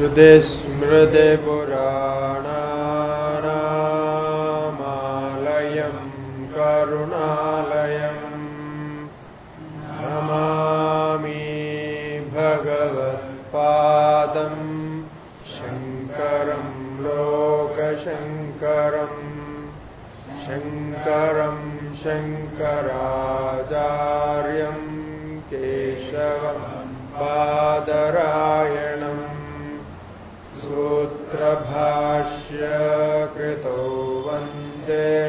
हृदि स्मृतिपुराणामालयम् करुणालयम् नमामि भगवत्पादम् शङ्करं लोकशङ्करम् शङ्करं शङ्कराजा सूत्रभाष्य कृतो वंदे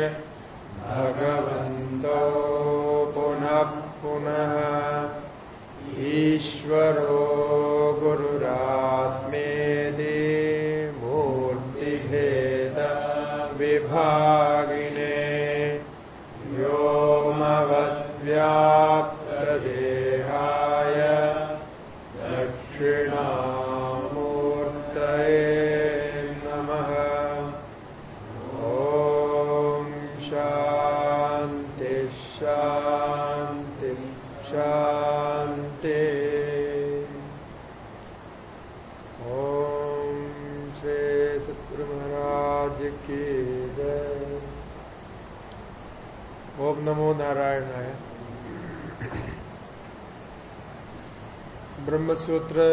ब्रह्मसूत्र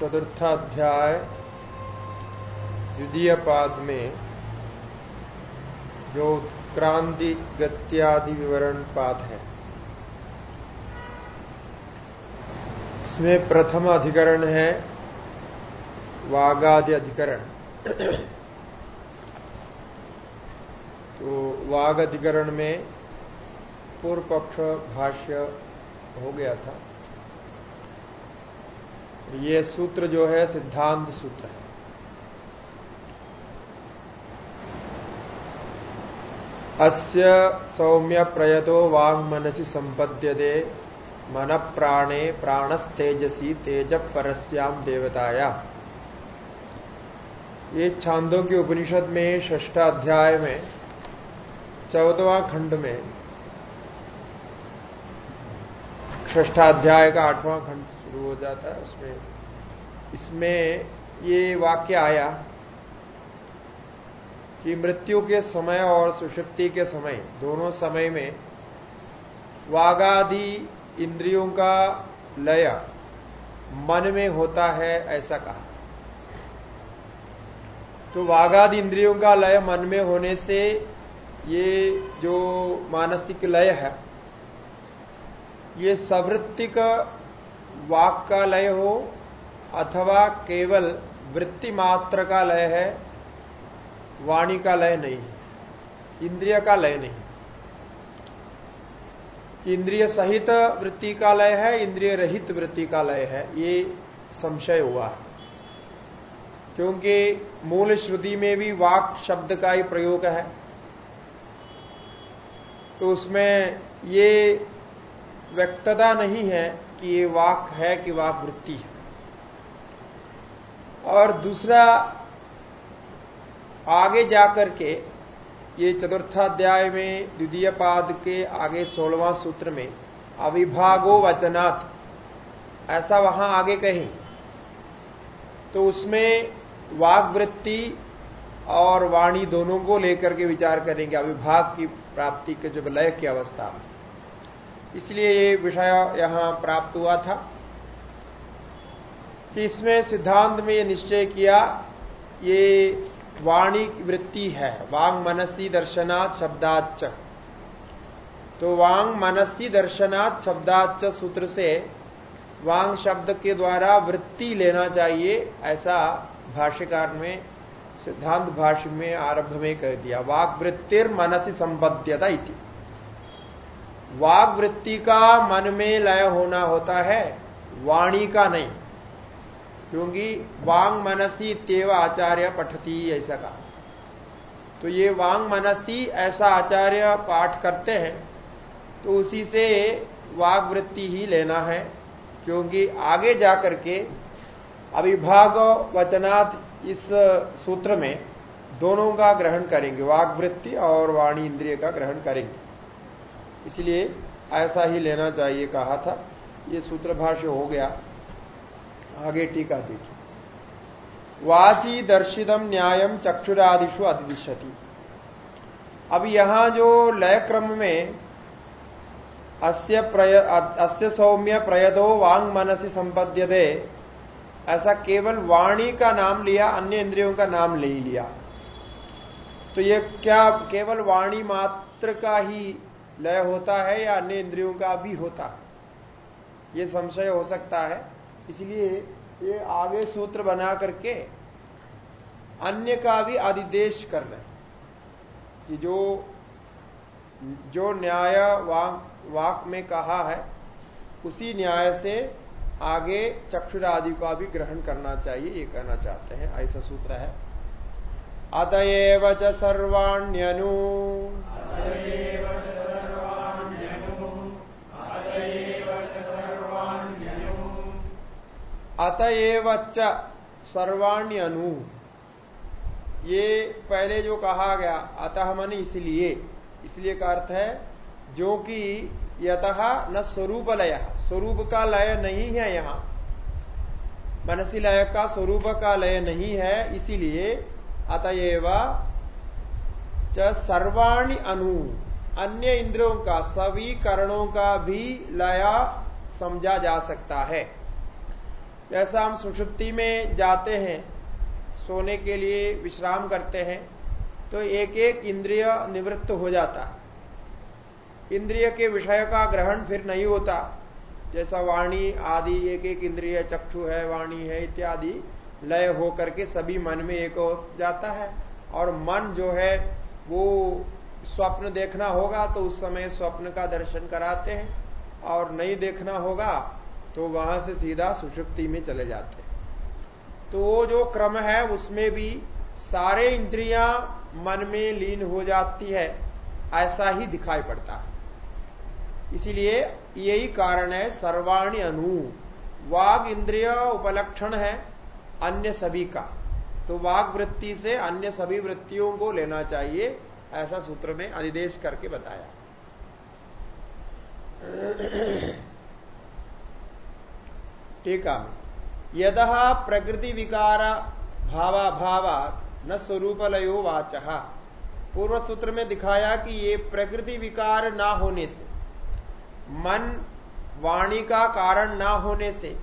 चतुर्थाध्याय द्वितीय पाद में जो क्रांति गत्यादि विवरण पाद है। इसमें प्रथम अधिकरण है, वागादि अधिकरण। तो वाग अधिकरण में पूर्व पक्ष भाष्य हो गया था। ये सूत्र जो है, सिद्धांत सूत्र है। अस्य सौम्य प्रयतो वांग मनसी संपद्यते मन प्राणे प्राणस्तेजसी तेज परस्याम देवताया। ये छांदों के उपनिषद में ष्ठा अध्याय में, चौदवा खंड में ष्ठाध्याय का आठवां खंड शुरू हो जाता है उसमें। इसमें ये वाक्य आया कि मृत्यु के समय और सुषुप्ति के समय, दोनों समय में वागादि इंद्रियों का लय मन में होता है ऐसा कहा। तो वागादि इंद्रियों का लय मन में होने से ये जो मानसिक लय है, ये सवृत्तिक वाक का लय हो अथवा केवल वृत्ति मात्र का लय है वाणी का लय नहीं इंद्रिय का लय नहीं। इंद्रिय सहित वृत्ति का लय है, इंद्रिय रहित वृत्ति का लय है, ये संशय हुआ है। क्योंकि मूल श्रुति में भी वाक शब्द का ही प्रयोग है। तो उसमें ये व्यक्तता नहीं है कि ये वाक है कि वाक वृत्ति है। और दूसरा, आगे जाकर के ये चतुर्थाध्याय में द्वितीय पाद के आगे सोलवा सूत्र में, अविभागो वचनात्, ऐसा वहाँ आगे कहीं तो उसमें वाग वृत्ति और वाणी दोनों को लेकर के विचार करेंगे, अविभाग की प्राप्ति के जब लय की अवस्था में। इसलिए ये विषय यहाँ प्राप्त हुआ था कि इसमें सिद्धांत में ये निश्चय किया, ये वाणी वृत्ति है, वांग मनसी दर्शनात् शब्दाच तो वांग मनसी दर्शनात् शब्दाच सूत्र से वांग शब्द के द्वारा वृत्ति लेना चाहिए, ऐसा भाष्यकार में सिद्धांत भाष्य में आरंभ में कह दिया। वाक वृत्तिर मनसी संबद्धता इति। वाग वृत्ति का मन में लय होना होता है, वाणी का नहीं। क्योंकि वांग मनसी तेव आचार्य पठती ऐसा कहा। तो ये वांग मनसी ऐसा आचार्य पाठ करते हैं तो उसी से वाग वृत्ति ही लेना है, क्योंकि आगे जाकर के अविभाग वचनात् इस सूत्र में दोनों का ग्रहण करेंगे वाग वृत्ति और वाणी इंद्रिय का ग्रहण करेंगे। इसलिए ऐसा ही लेना चाहिए कहा था। ये सूत्र भाष्य हो गया। आगे टीका देखिए वाची दर्शितम न्यायम चक्षुरादिशु अधिविशति। अब यहाँ जो लय क्रम में अस्य अस्य सौम्य प्रयदो वांग मनसी संपद्य दे ऐसा केवल वाणी का नाम लिया, अन्य इंद्रियों का नाम ले लिया। तो ये क्या, केवल वाणी मात्र का ही लय होता है या अन्य इंद्रियों का भी होता है। ये संशय हो सकता है। इसलिए ये आगे सूत्र बना करके अन्य का भी अधिदेश कर रहे कि जो जो न्याय वाक वाक में कहा है, उसी न्याय से आगे चक्षुरादि का भी ग्रहण करना चाहिए, ये कहना चाहते हैं। ऐसा सूत्र है। अतएव च सर्वाण्यनु। अतएव च सर्वाण्यनु। ये पहले जो कहा गया, अतः मन इसलिए। इसलिए का अर्थ है, जो कि यत न स्वरूप लय स्वरूप का लय नहीं है यहाँ। मनसी लय का स्वरूप का लय नहीं है, इसीलिए अतएव सर्वाणी अनु अन्य इंद्रियों का सभी करणों का भी लया समझा जा सकता है। जैसा हम सुषुप्ति में जाते हैं, सोने के लिए विश्राम करते हैं तो एक एक इंद्रिय निवृत्त हो जाता है। इंद्रिय के विषय का ग्रहण फिर नहीं होता। जैसा वाणी आदि एक एक इंद्रिय, चक्षु है, वाणी है, इत्यादि लय होकर करके सभी मन में एक हो जाता है। और मन जो है, वो स्वप्न देखना होगा तो उस समय स्वप्न का दर्शन कराते हैं और नहीं देखना होगा तो वहाँ से सीधा सुषुप्ति में चले जाते हैं। तो वो जो क्रम है, उसमें भी सारे इंद्रियाँ मन में लीन हो जाती है, ऐसा ही दिखाई पड़ता है। इसीलिए यही कारण है, सर्वाणी अनु। वाग इंद्रिय उपलक्षण है, अन्य सभी का। तो वाग वृत्ति से अन्य सभी वृत्तियों को लेना चाहिए ऐसा सूत्र में अधिदेश करके बताया। टीका में यद प्रकृति विकार भावाभावा न स्वरूप लयो पूर्व सूत्र में दिखाया कि ये प्रकृति विकार ना होने से, मन वाणी का कारण ना होने से,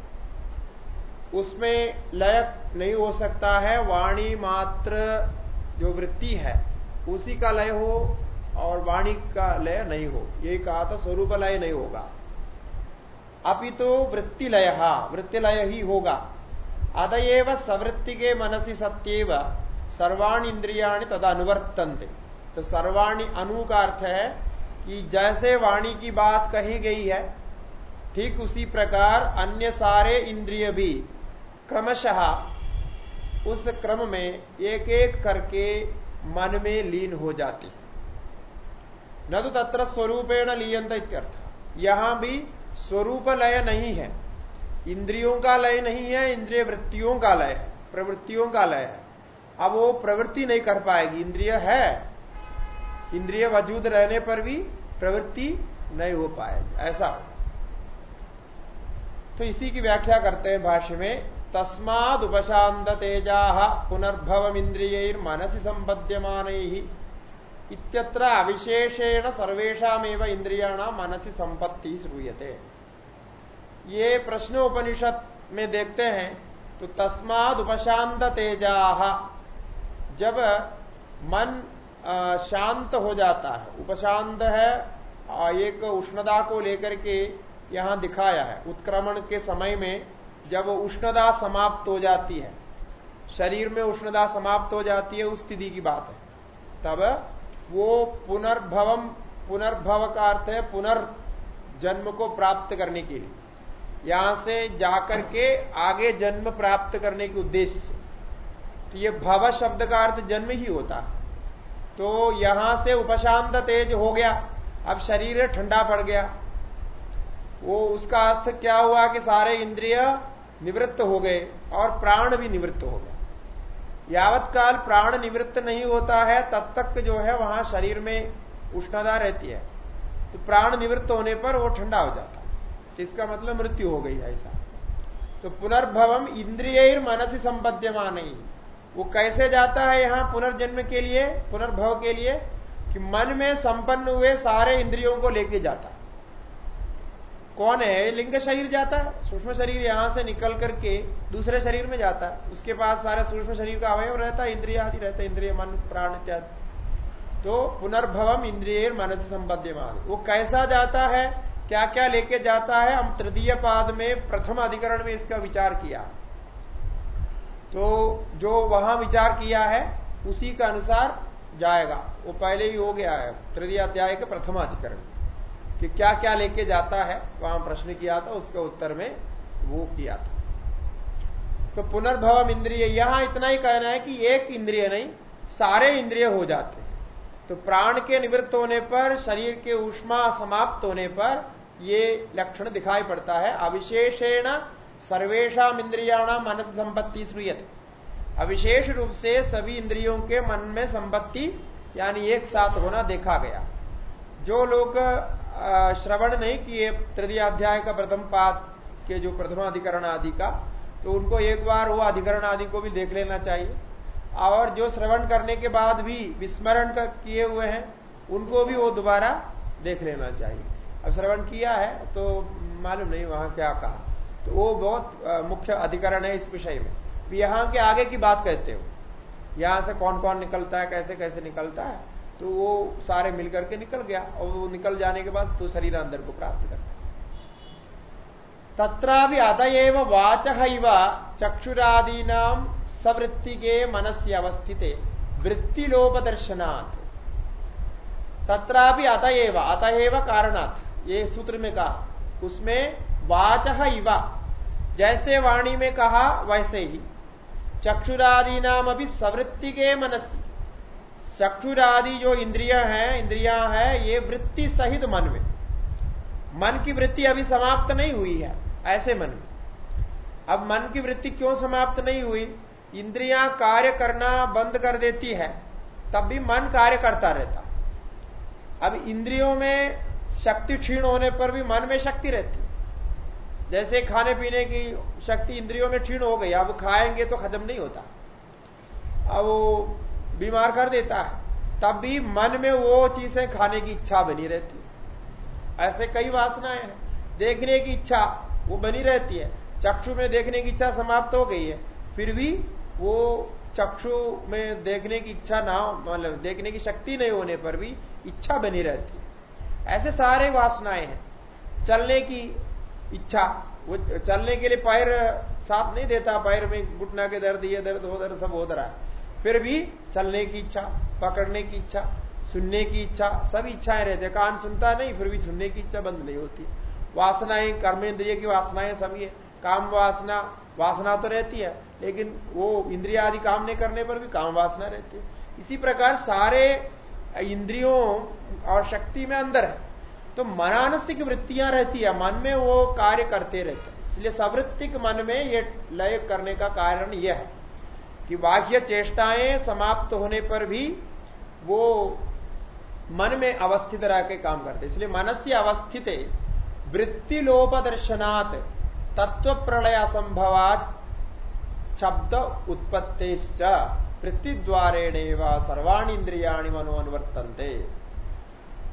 उसमें लय नहीं हो सकता है। वाणी मात्र जो वृत्ति है उसी का लय हो और वाणी का लय नहीं हो। यही कहा था, स्वरूप लय नहीं होगा। अभी तो वृत्ति लय वृत्ति लय ही होगा। अतएव सवृत्ति के मनसी सत्यव, सर्वाणी इंद्रियाणी तदा अनुवर्तनते तो सर्वाणी अनु का अर्थ है कि जैसे वाणी की बात कही गई है, ठीक उसी प्रकार अन्य सारे इंद्रिय भी क्रमशः उस क्रम में एक एक करके मन में लीन हो जाती न तो तत्र स्वरूपेण लियंत इत्यर्थ। यहाँ भी स्वरूप लय नहीं है। इंद्रियों का लय नहीं है, इंद्रिय वृत्तियों का लय है, प्रवृत्तियों का लय है। अब वो प्रवृत्ति नहीं कर पाएगी, इंद्रिय है। इंद्रिय वजूद रहने पर भी प्रवृत्ति नहीं हो पाएगी, ऐसा। तो इसी की व्याख्या करते हैं भाष्य में। तस्माद उपशांत तेजा पुनर्भव इंद्रिय मनसी संबद्यमान इत्यत्र अविशेषेण सर्वेशमेव इंद्रियाणा मनसी संपत्ति श्रूयते। ये प्रश्नोपनिषद में देखते हैं तो तस्माद उपशांत तेजा जब मन शांत हो जाता है, उपशांत है एक उष्णता को लेकर के यहाँ दिखाया है, उत्क्रमण के समय में जब उष्णता समाप्त हो जाती है, शरीर में उष्णता समाप्त हो जाती है, उस स्थिति की बात है। तब वो पुनर्भवम, पुनर्भव का अर्थ है पुनर्जन्म को प्राप्त करने के लिए। यहाँ से जाकर के आगे जन्म प्राप्त करने के उद्देश्य से। तो ये भव शब्द का अर्थ जन्म ही होता है। तो यहाँ से उपशांत तेज हो गया, अब शरीर ठंडा पड़ गया। वो उसका अर्थ क्या हुआ कि सारे इंद्रिय निवृत्त हो गए और प्राण भी निवृत्त हो गया। यावत काल प्राण निवृत्त नहीं होता है, तब तक जो है वहाँ शरीर में उष्णता रहती है। तो प्राण निवृत्त होने पर वो ठंडा हो जाता है इसका मतलब मृत्यु हो गई ऐसा। तो पुनर्भवम इंद्रिय मनसी संपद्यमान। नहीं वो कैसे जाता है यहाँ पुनर्जन्म के लिए, पुनर्भव के लिए, कि मन में संपन्न हुए सारे इंद्रियों को लेके जाता कौन है? लिंग शरीर जाता है। सूक्ष्म शरीर यहाँ से निकल करके दूसरे शरीर में जाता है। उसके पास सारा सूक्ष्म शरीर का अवयव रहता है, इंद्रिया आदि रहता है, इंद्रिय, मन, प्राण इत्यादि। तो पुनर्भवम इंद्रिय मन से संबद्यमान वो कैसा जाता है? क्या क्या लेके जाता है? हम तृतीय पाद में प्रथम अधिकरण में इसका विचार किया। तो जो वहाँ विचार किया है, उसी का अनुसार जाएगा। वो पहले ही हो गया है। तृतीय अध्याय के प्रथम अधिकरण। कि क्या क्या लेके जाता है, वहाँ प्रश्न किया था, उसके उत्तर में वो किया था। तो पुनर्भवम इंद्रिय, यहाँ इतना ही कहना है कि एक इंद्रिय नहीं, सारे इंद्रिय हो जाते तो प्राण के निवृत्त होने पर, शरीर के ऊष्मा समाप्त होने पर ये लक्षण दिखाई पड़ता है। अविशेषेण सर्वेशा इंद्रियाणाम मनस संपत्ति श्रूयत। अविशेष रूप से सभी इंद्रियों के मन में संपत्ति, यानी एक साथ होना देखा गया। जो लोग श्रवण नहीं किए तृतीय अध्याय का प्रथम पाद के जो प्रथमाधिकरण आदि का तो उनको एक बार वो अधिकरण आदि को भी देख लेना चाहिए। और जो श्रवण करने के बाद भी विस्मरण किए हुए हैं, उनको भी वो दोबारा देख लेना चाहिए। अब श्रवण किया है तो मालूम नहीं वहाँ क्या कहा। तो वो बहुत मुख्य अधिकरण है इस विषय में। यहाँ के आगे की बात कहते हो। यहाँ से कौन कौन निकलता है कैसे कैसे निकलता है तो वो सारे मिलकर के निकल गया और वो निकल जाने के बाद तो शरीर अंदर को प्राप्त करता तथा भी अतएव वाच चक्षुरादीना सवृत्ति के मनस्य अवस्थित वृत्तिलोप दर्शनाथ तथा भी अतएव अतएव कारणात्, ये सूत्र में कहा। उसमें वाच इवा, जैसे वाणी में कहा, वैसे ही। चक्षुरादि नाम अभी सवृत्ति के मनस्य चक्षुरादि जो इंद्रिया हैं, इंद्रिया है, ये वृत्ति सहित मन में। मन की वृत्ति अभी समाप्त नहीं हुई है, ऐसे मन में। अब मन की वृत्ति क्यों समाप्त नहीं हुई? इंद्रिया कार्य करना बंद कर देती है, तब भी मन कार्य करता रहता। अब इंद्रियों में शक्ति क्षीण होने पर भी मन में शक्ति रहती। जैसे खाने पीने की शक्ति इंद्रियों में क्षीण हो गई, अब खाएँगे तो खत्म नहीं होता। अब बीमार कर देता है, तब भी मन में वो चीज़ें खाने की इच्छा बनी रहती है। ऐसे कई वासनाएँ हैं। देखने की इच्छा वो बनी रहती है। चक्षु में देखने की इच्छा समाप्त हो गई है। फिर भी वो चक्षु में देखने की इच्छा ना मतलब देखने की शक्ति नहीं होने पर भी इच्छा बनी रहती है। ऐसे सारे वासनाएँ हैं। चलने की इच्छा, वो चलने के लिए पैर साथ नहीं देता, पैर में घुटना के दर्द, ये दर्द, वो दर्द, सब हो रहा है। फिर भी चलने की इच्छा, पकड़ने की इच्छा, सुनने की इच्छा, सब इच्छाएँ रहते कान सुनता नहीं, फिर भी सुनने की इच्छा बंद नहीं होती। वासनाएँ, कर्मेंद्रिय की वासनाएँ सभी है काम वासना वासना तो रहती है, लेकिन वो इंद्रिया आदि काम नहीं करने पर भी काम वासना रहती है। इसी प्रकार सारे इंद्रियों और शक्ति में अंदर है। तो मनानसिक वृत्तियाँ रहती है, मन में वो कार्य करते रहते हैं। इसलिए सवृत्तिक मन में ये लय करने का कारण यह है। कि बाह्य चेष्टाएँ समाप्त होने पर भी वो मन में अवस्थित रह के काम करते इसलिए मनस्य अवस्थित वृत्ति लोप दर्शनात् तत्व प्रलय असंभवात शब्द उत्पत्ति वृत्ति द्वारेण सर्वाणी इंद्रियाणी मनो अनुवर्तनते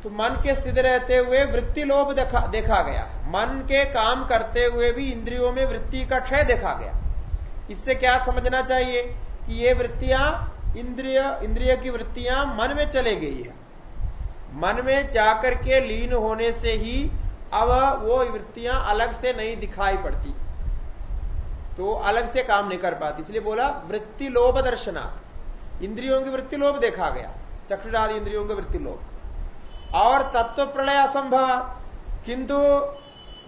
तो मन के स्थित रहते हुए वृत्ति लोभ देखा, देखा गया। मन के काम करते हुए भी इंद्रियों में वृत्ति का क्षय देखा गया। इससे क्या समझना चाहिए? कि ये वृत्तियाँ इंद्रिय इंद्रिय की वृत्तियाँ मन में चले गई है। मन में जाकर के लीन होने से ही अब वो वृत्तियाँ अलग से नहीं दिखाई पड़ती। तो अलग से काम नहीं कर पाती। इसलिए बोला वृत्ति लोभ दर्शना इंद्रियों की वृत्ति लोभ देखा गया। चक्षुरादि इंद्रियों की वृत्ति लोभ और तत्व प्रलय असंभव। किंतु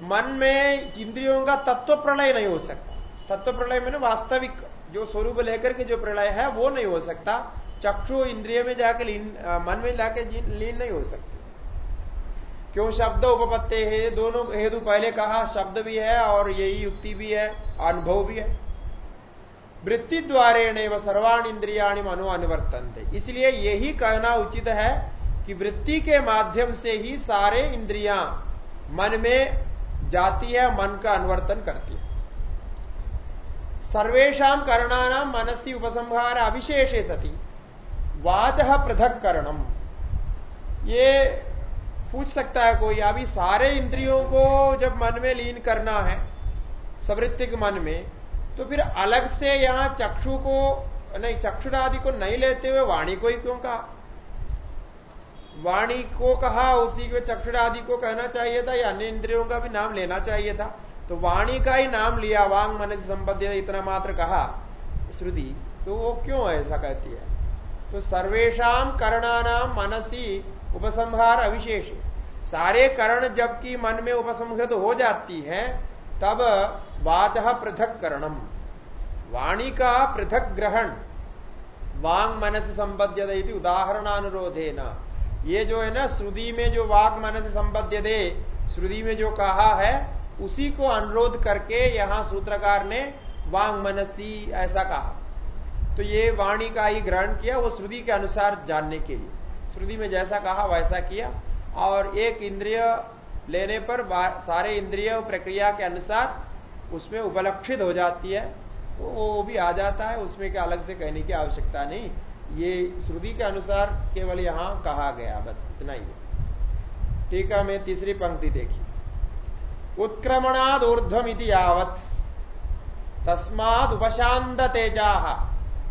मन में इंद्रियों का तत्व प्रलय नहीं हो सकता। तत्व प्रलय में वास्तविक जो स्वरूप लेकर के जो प्रलय है, वो नहीं हो सकता। चक्षु इंद्रिय में जाके लीन मन में जाके लीन नहीं हो सकती। क्यों? शब्द उपपत्ति है, दोनों हेतु पहले कहा, शब्द भी है और यही युक्ति भी है, अनुभव भी है। वृत्ति द्वारे व सर्वाण इंद्रियाणी मनो अनुवर्तन थे इसलिए यही कहना उचित है कि वृत्ति के माध्यम से ही सारे इंद्रिया मन में जाती है, मन का अनुवर्तन करती है। सर्वेशा करणानाम मनसी उपसंहार अविशेषे सती। वाच पृथक करणम। ये पूछ सकता है कोई, अभी सारे इंद्रियों को जब मन में लीन करना है, सवृत्तिक मन में तो फिर अलग से यहाँ चक्षु को, नहीं, चक्षुरादि को नहीं लेते हुए वाणी को ही क्यों कहा? वाणी को कहा, उसी को चक्षुरादि को कहना चाहिए था या अन्य इंद्रियों का भी नाम लेना चाहिए था? तो वाणी का ही नाम लिया, वांग मन संबद्ध इतना मात्र कहा, श्रुति। तो वो क्यों ऐसा कहती है? तो सर्वेशम करणानाम मनसी उपसंहार अविशेष। सारे करण जबकि मन में उपसंहृत हो जाती है, तब वाच पृथक करणम वाणी का पृथक ग्रहण, वांग मनस संबद्ध दे उदाहरणानुरोधे न ये जो है ना, श्रुति में जो वाक मनस संबद्ध दे श्रुति में जो कहा है उसी को अनुरोध करके यहाँ सूत्रकार ने वांग मनसी ऐसा कहा। तो ये वाणी का ही ग्रहण किया, वो श्रुति के अनुसार जानने के लिए। श्रुति में जैसा कहा, वैसा किया। और एक इंद्रिय लेने पर सारे इंद्रिय प्रक्रिया के अनुसार उसमें उपलक्षित हो जाती है तो वो भी आ जाता है, उसमें क्या अलग से कहने की आवश्यकता नहीं। ये श्रुति के अनुसार केवल यहाँ कहा गया, बस इतना ही टीका में तीसरी पंक्ति देखी। उत्क्रमणाद ऊर्धम यावत। तस्माद उपशांत तेजा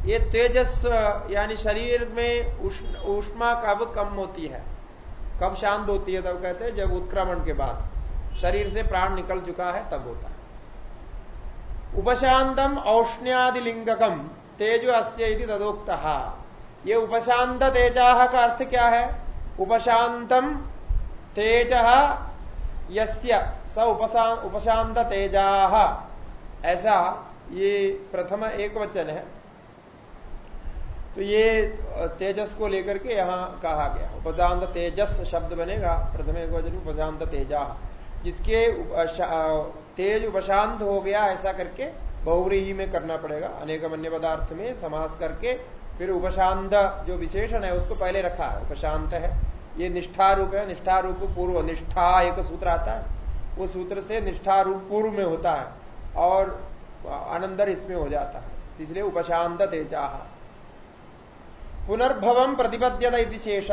ये तेजस, यानी शरीर में ऊष्मा कब कम होती है। कब शांत होती है, तब कहते हैं, जब उत्क्रमण के बाद। शरीर से प्राण निकल चुका है, तब होता है। उपशांतम औष्ण्यादिलिंगकम, तेजो अस्य तदोक्त। ये उपशांत तेजा का अर्थ क्या है? उपशांतम तेज यस्य स उपशांत तेजा ऐसा ये प्रथम एक वचन है। तो ये तेजस को लेकर के यहाँ कहा गया। उपशांत तेजस शब्द बनेगा, प्रथम एक वचन उपशांत तेजा जिसके तेज उपशांत हो गया, ऐसा करके बहुव्रीही में करना पड़ेगा। अनेक अन्य पदार्थ में समास करके फिर उपशांत जो विशेषण है, उसको पहले रखा है। उपशांत है। ये निष्ठा रूप है। निष्ठा रूप पूर्व निष्ठा एक सूत्र आता है। वो सूत्र से निष्ठा रूप पूर्व में होता है और अनंदर इसमें हो जाता है। इसलिए उपशांत तेजा पुनर्भवम प्रतिबद्ध शेष।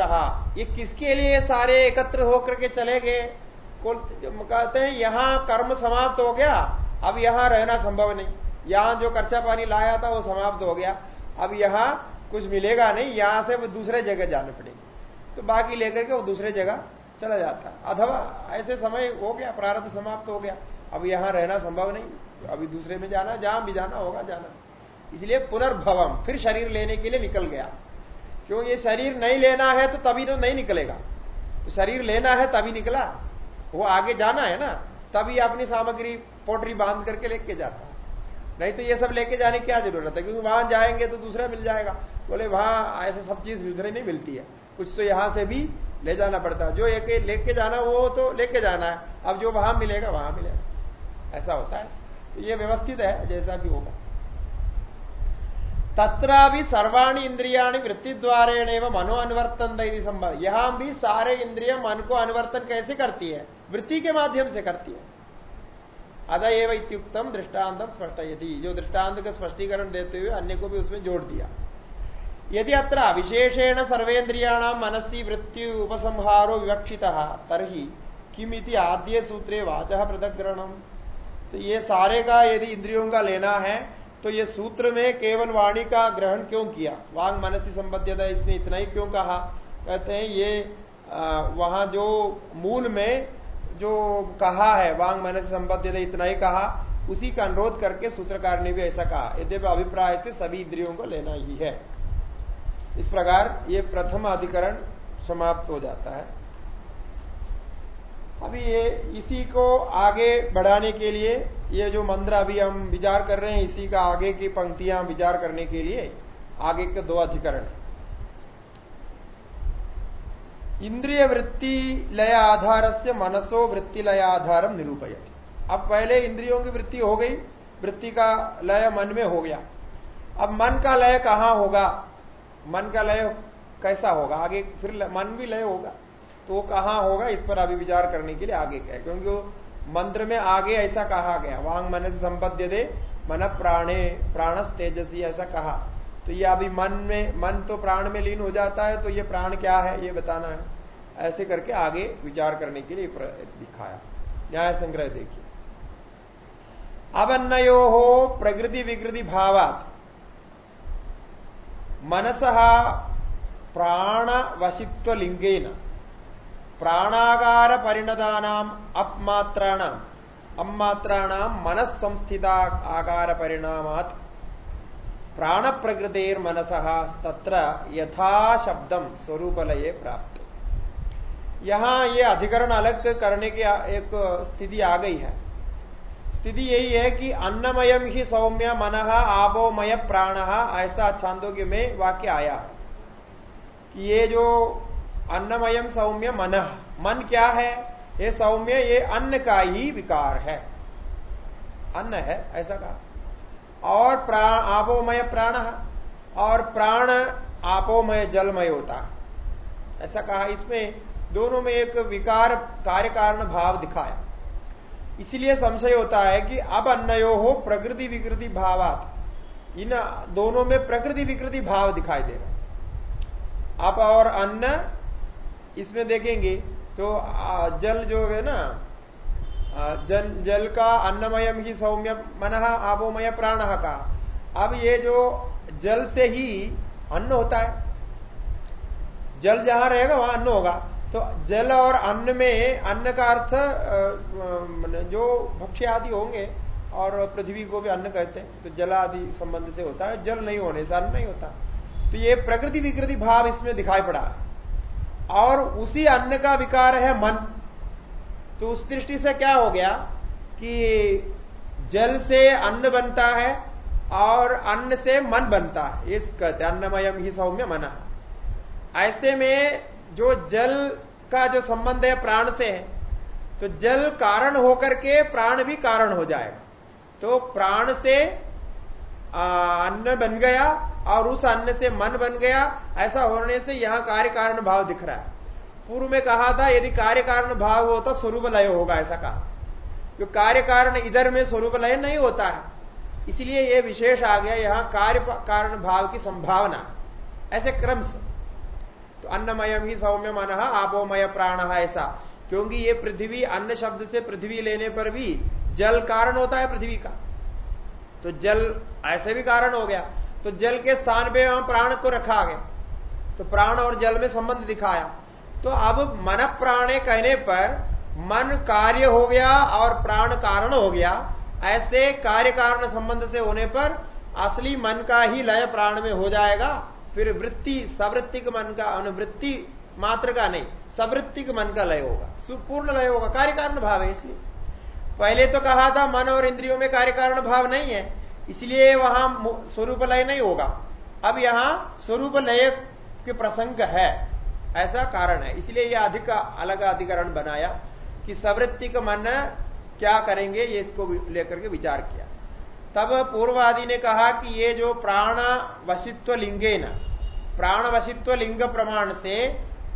ये किसके लिए सारे एकत्र होकर के चले गए? कहते हैं, यहाँ कर्म समाप्त हो गया, अब यहाँ रहना संभव नहीं। यहाँ जो कच्चा पानी लाया था, वो समाप्त हो गया। अब यहाँ कुछ मिलेगा नहीं, यहाँ से वो दूसरे जगह जाने पड़ेगी। तो बाकी लेकर के वो दूसरे जगह चला जाता। अथवा ऐसे समय हो गया, प्रारब्ध समाप्त हो गया। अब यहाँ रहना संभव नहीं। अभी दूसरे में जाना, जहाँ भी जाना होगा, जाना। इसलिए पुनर्भवम, फिर शरीर लेने के लिए निकल गया। क्यों? ये शरीर नहीं लेना है तो तभी तो नहीं निकलेगा। तो शरीर लेना है तभी निकला। वो आगे जाना है ना, तभी अपनी सामग्री, पोटरी बाँध करके लेके जाता है। नहीं तो ये सब लेके जाने की क्या ज़रूरत है? क्योंकि वहाँ जाएँगे तो दूसरा मिल जाएगा। बोले, वहाँ ऐसे सब चीज़ दूसरे नहीं मिलती है। कुछ तो यहाँ से भी ले जाना पड़ता है। जो एक लेके जाना, वो तो लेके जाना है। अब जो वहाँ मिलेगा वहाँ मिलेगा। ऐसा होता है। तो ये व्यवस्थित है, जैसा भी होगा। तथा भी सर्वाणी इंद्रिया वृत्ति द्वारेण एवं मनो अनुवर्तन संभव। यहाँ भी सारे इंद्रिय मन को अनुवर्तन कैसे करती है? वृत्ति के माध्यम से करती है। अदएव इत्युक्तम दृष्टान्तम स्पष्ट यदि जो दृष्टांत का स्पष्टीकरण देते हुए अन्य को भी उसमें जोड़ दिया। यदि अत्र विशेषेण सर्वेन्द्रियाणाम मनसी वृत्ति उपसंहारो विवक्षित, तरही किमिति आद्य सूत्रे वाच पृथक ग्रहणम तो ये सारे का यदि इंद्रियों का लेना है तो ये सूत्र में केवल वाणी का ग्रहण क्यों किया? वांग मनसी संबद्धता इसने इतना ही क्यों कहा? कहते हैं, ये वहाँ जो मूल में जो कहा है, वांग मनसी संबद्धता इतना ही कहा, उसी का अनुरोध करके सूत्रकार ने भी ऐसा कहा। यद्यप अभिप्राय से सभी इंद्रियों को लेना ही है। इस प्रकार ये प्रथम अधिकरण समाप्त हो जाता है। अभी ये इसी को आगे बढ़ाने के लिए, ये जो मंत्र अभी हम विचार कर रहे हैं, इसी का आगे की पंक्तियाँ विचार करने के लिए आगे के दो अधिकरण। इंद्रिय वृत्ति लय आधार से मनसो वृत्ति लय आधारम निरूपय अब पहले इंद्रियों की वृत्ति हो गई, वृत्ति का लय मन में हो गया। अब मन का लय कहाँ होगा? मन का लय कैसा होगा? आगे फिर मन भी लय होगा। तो वो कहाँ होगा? इस पर अभी विचार करने के लिए आगे क्या क्योंकि मंत्र में आगे ऐसा कहा गया, वांग मन से संबद्ध दे मन प्राणे प्राणस तेजसी ऐसा कहा। तो ये अभी मन में, मन तो प्राण में लीन हो जाता है तो ये प्राण क्या है? ये बताना है। ऐसे करके आगे विचार करने के लिए दिखाया। न्याय संग्रह देखिए। अब अन्नयो हो प्रकृति विकृति भावात। मनस प्राण वशित्व लिंगेन प्राणागार परिणदानाम अपमात्राणाम अमात्राणाम मनस संस्थिता आकार परिणामात प्राण प्रकृतिर मनस तत्र यथा शब्दम स्वरूपलये प्राप्त यहाँ ये अधिकरण अलग करने की एक स्थिति आ गई है स्थिति यही है कि अन्नमयम ही सौम्य मन आबोमय प्राण, ऐसा छांदोग्य में वाक्य आया कि ये जो अन्नमयम सौम्य मन मन क्या है? ये सौम्य, ये अन्न का ही विकार है। अन्न है, ऐसा कहा। और प्राण आपोमय प्राण, और प्राण आपोमय जलमय होता है। ऐसा कहा, इसमें दोनों में एक विकार, कार्य कारण भाव दिखाया। इसलिए संशय होता है कि अब अन्नयो हो प्रकृति विकृति भावात। इन दोनों में प्रकृति विकृति भाव दिखाई दे रहा अब और अन्न इसमें देखेंगे तो जल जो है ना जल जल का अन्नमयम ही सौम्य मन आपोमय प्राण का। अब ये जो जल से ही अन्न होता है। जल जहाँ रहेगा, वहाँ अन्न होगा। तो जल और अन्न में, अन्न का अर्थ जो भक्ष्य आदि होंगे, और पृथ्वी को भी अन्न कहते हैं तो जल आदि संबंध से होता है, जल नहीं होने से अन्न नहीं होता। तो ये प्रकृति विकृति भाव इसमें दिखाई पड़ा। और उसी अन्न का विकार है मन। तो उस दृष्टि से क्या हो गया कि जल से अन्न बनता है, और अन्न से मन बनता है। इस कहते अन्नमयम ही सौम्य मना। ऐसे में जो जल का जो संबंध है प्राण से है तो जल कारण होकर के प्राण भी कारण हो जाएगा। तो प्राण से अन्न बन गया और उस अन्न से मन बन गया, ऐसा होने से यहाँ कार्य कारण भाव दिख रहा है। पूर्व में कहा था, यदि कार्य कारण भाव हो तो स्वरूप लय होगा, ऐसा कहा। जो कार्य कारण इधर में स्वरूप लय नहीं होता है, इसलिए यह विशेष आ गया यहाँ कार्य कारण भाव की संभावना। ऐसे क्रम से। तो अन्नमयम ही सौम्य मन आपोमय प्राण ऐसा। क्योंकि ये पृथ्वी, अन्न शब्द से पृथ्वी लेने पर भी जल कारण होता है पृथ्वी का। तो जल ऐसे भी कारण हो गया। तो जल के स्थान पे वहाँ प्राण को रखा गया तो प्राण और जल में संबंध दिखाया। तो अब मन प्राणे कहने पर मन कार्य हो गया और प्राण कारण हो गया। ऐसे कार्य कारण संबंध से होने पर असली मन का ही लय प्राण में हो जाएगा। फिर वृत्ति, सवृत्तिक मन का अनुवृत्ति मात्र का नहीं, सवृत्तिक मन का लय होगा। सुपूर्ण लय होगा कार्य कारण भाव है इसलिए। पहले तो कहा था, मन और इंद्रियों में कार्य कारण भाव नहीं है, इसलिए वहाँ स्वरूप लय नहीं होगा। अब यहाँ स्वरूप लय के प्रसंग है, ऐसा कारण है। इसलिए यह अधिक, अलग अधिकरण बनाया कि सवृत्तिक मन क्या करेंगे, ये इसको लेकर के विचार किया। तब पूर्वादि ने कहा कि ये जो प्राण वशित्व लिंगे न प्राण वशित्व लिंग प्रमाण से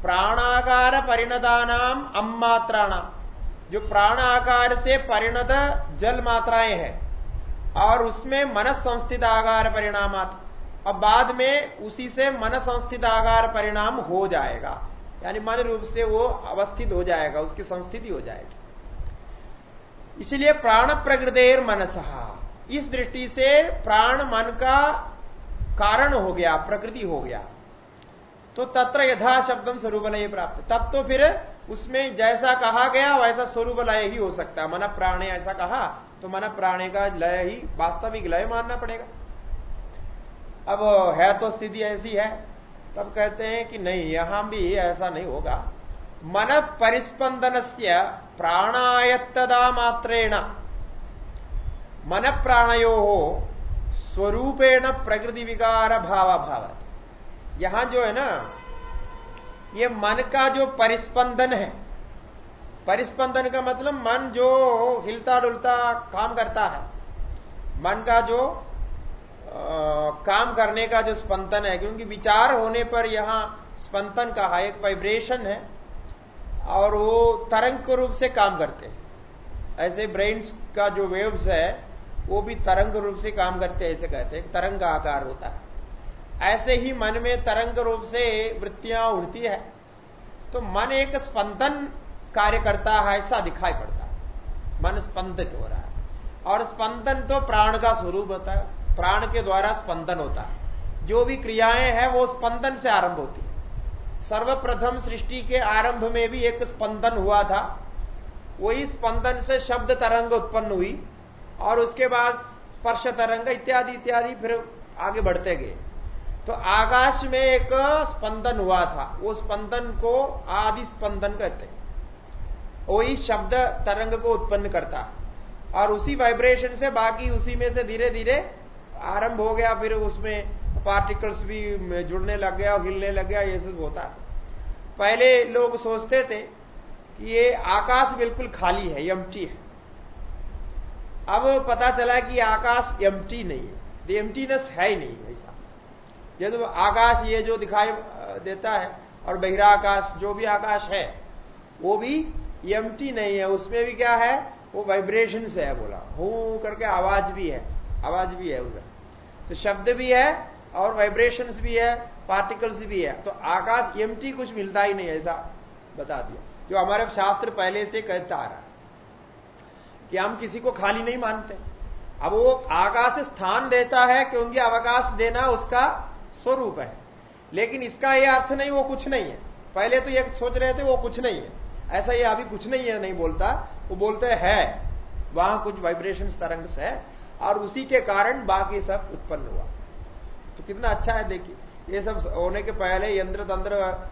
प्राणाकार परिणदानाम अमात्राणाम जो प्राण आकार से परिणत जल मात्राएँ हैं, और उसमें मन संस्थित आकार परिणाम अब बाद में उसी से मन संस्थित आकार परिणाम हो जाएगा। यानी मन रूप से वो अवस्थित हो जाएगा, उसकी संस्थिति हो जाएगी। इसलिए प्राण प्रकृदेर मनसहा इस दृष्टि से प्राण मन का कारण हो गया, प्रकृति हो गया। तो तत्र यथा शब्दम स्वरूप लय प्राप्त। तब तो फिर उसमें जैसा कहा गया, वैसा स्वरूप लय ही हो सकता। है मन प्राणे ऐसा कहा तो मन प्राणे का लय ही वास्तविक लय मानना पड़ेगा। अब है तो स्थिति ऐसी है। तब कहते हैं कि नहीं, यहाँ भी ऐसा नहीं होगा। मन परिस्पंदन से प्राणायत्तदा मात्रेण। मन प्राणयो हो स्वरूपेण प्रकृति विकार भाव भाव यहाँ जो है ना ये मन का जो परिस्पंदन है परिस्पंदन का मतलब मन जो हिलता डुलता काम करता है मन का जो आ, काम करने का जो स्पंदन है क्योंकि विचार होने पर यहाँ स्पंदन का एक वाइब्रेशन है और वो तरंग के रूप से काम करते हैं। ऐसे ब्रेन का जो वेव्स है वो भी तरंग रूप से काम करते ऐसे कहते हैं तरंग आकार होता है। ऐसे ही मन में तरंग रूप से वृत्तियाँ उड़ती है। तो मन एक स्पंदन कार्य करता है, ऐसा दिखाई पड़ता है। मन स्पंदित हो रहा है। और स्पंदन तो प्राण का स्वरूप होता है। प्राण के द्वारा स्पंदन होता है। जो भी क्रियाएँ हैं, वो स्पंदन से आरंभ होती है। सर्वप्रथम सृष्टि के आरंभ में भी एक स्पंदन हुआ था। वही स्पंदन से शब्द तरंग उत्पन्न हुई। और उसके बाद स्पर्श तरंग इत्यादि इत्यादि, फिर आगे बढ़ते गए। तो आकाश में एक स्पंदन हुआ था। वो स्पंदन को आदि स्पंदन कहते हैं। वही शब्द तरंग को उत्पन्न करता। और उसी वाइब्रेशन से बाकी उसी में से धीरे धीरे आरंभ हो गया। फिर उसमें पार्टिकल्स भी जुड़ने लग गया, हिलने लग गया, ये सब होता पहले लोग सोचते थे कि ये आकाश बिल्कुल खाली है एम्प्टी है। अब पता चला कि आकाश एम्प्टी नहीं है। एम्प्टीनेस है ही नहीं ऐसा ये तो आकाश ये जो दिखाई देता है, और बहिरा आकाश जो भी आकाश है, वो भी एम्प्टी नहीं है। उसमें भी क्या है? वो वाइब्रेशन से है बोला। हूँ करके आवाज़ भी है, आवाज़ भी है उसे तो शब्द भी है, और वाइब्रेशंस भी है पार्टिकल्स भी है। तो आकाश एम्प्टी कुछ मिलता ही नहीं ऐसा बता दिया। जो हमारे शास्त्र पहले से कहता आ रहा कि हम किसी को खाली नहीं मानते। अब वो आकाश स्थान देता है क्योंकि अवकाश देना उसका स्वरूप है। लेकिन इसका यह अर्थ नहीं, वो कुछ नहीं है। पहले तो ये सोच रहे थे, वो कुछ नहीं है। ऐसा ये अभी कुछ नहीं है, नहीं बोलता। वो बोलते है, वहाँ कुछ वाइब्रेशन तरंग है, और उसी के कारण बाकी सब उत्पन्न हुआ। तो कितना अच्छा है, देखिए। ये सब होने के पहले यंत्र तंत्र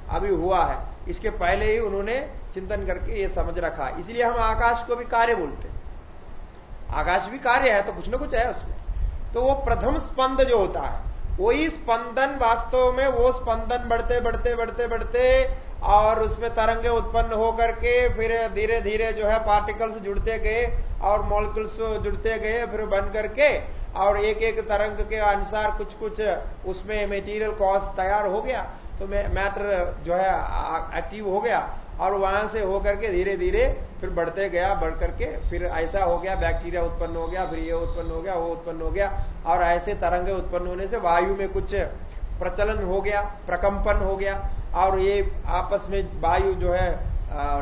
अभी हुआ है। इसके पहले ही उन्होंने चिंतन करके ये समझ रखा। इसलिए हम आकाश को भी कार्य बोलते आकाश भी कार्य है तो कुछ ना कुछ है उसमें। तो वो प्रथम स्पंद जो होता है, वही स्पंदन वास्तव में वो स्पंदन बढ़ते बढ़ते बढ़ते बढ़ते, और उसमें तरंगे उत्पन्न होकर के फिर धीरे धीरे जो है पार्टिकल्स जुड़ते गए, और मॉलिक्यूल्स जुड़ते गए, फिर बन करके, और एक एक तरंग के अनुसार कुछ कुछ उसमें मेटीरियल कॉस्ट तैयार हो गया। तो मैटर जो है एक्टिव हो गया। और वहाँ से होकर के धीरे धीरे फिर बढ़ते गया, बढ़ करके फिर ऐसा हो गया, बैक्टीरिया उत्पन्न हो गया, फिर ये उत्पन्न हो गया, वो उत्पन्न हो गया और ऐसे तरंगे उत्पन्न होने से वायु में कुछ प्रचलन हो गया, प्रकंपन हो गया और ये आपस में वायु जो है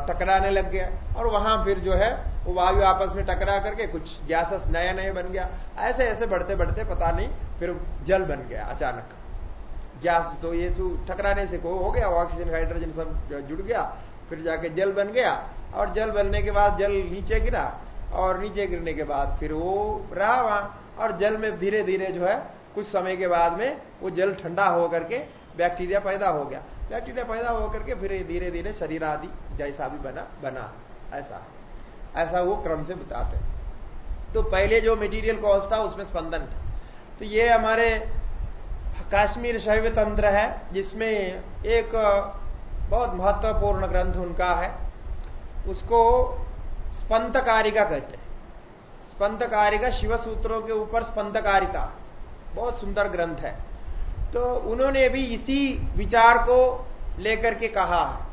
टकराने लग गया और वहाँ फिर जो है, वो वायु आपस में टकरा करके कुछ गैसेस नया नया बन गया। ऐसे ऐसे बढ़ते बढ़ते पता नहीं फिर जल बन गया अचानक। गैस तो ये तो टकराने से हो गया, ऑक्सीजन, हाइड्रोजन सब जुड़ गया फिर जाके जल बन गया और जल बनने के बाद जल नीचे गिरा और नीचे गिरने के बाद फिर वो रहा वहाँ और जल में धीरे धीरे जो है कुछ समय के बाद में वो जल ठंडा होकर के बैक्टीरिया पैदा हो गया। बैक्टीरिया पैदा होकर के फिर धीरे धीरे शरीर आदि जैसा भी बना बना, ऐसा। ऐसा वो क्रम से बताते तो पहले जो मटेरियल कॉज था उसमें स्पंदन था। तो ये हमारे काश्मीर शैव तंत्र है, जिसमें एक बहुत महत्वपूर्ण ग्रंथ उनका है। उसको स्पंद कारिका कहते हैं। स्पंद कारिका शिव सूत्रों के ऊपर स्पंद कारिका बहुत सुंदर ग्रंथ है। तो उन्होंने भी इसी विचार को लेकर के कहा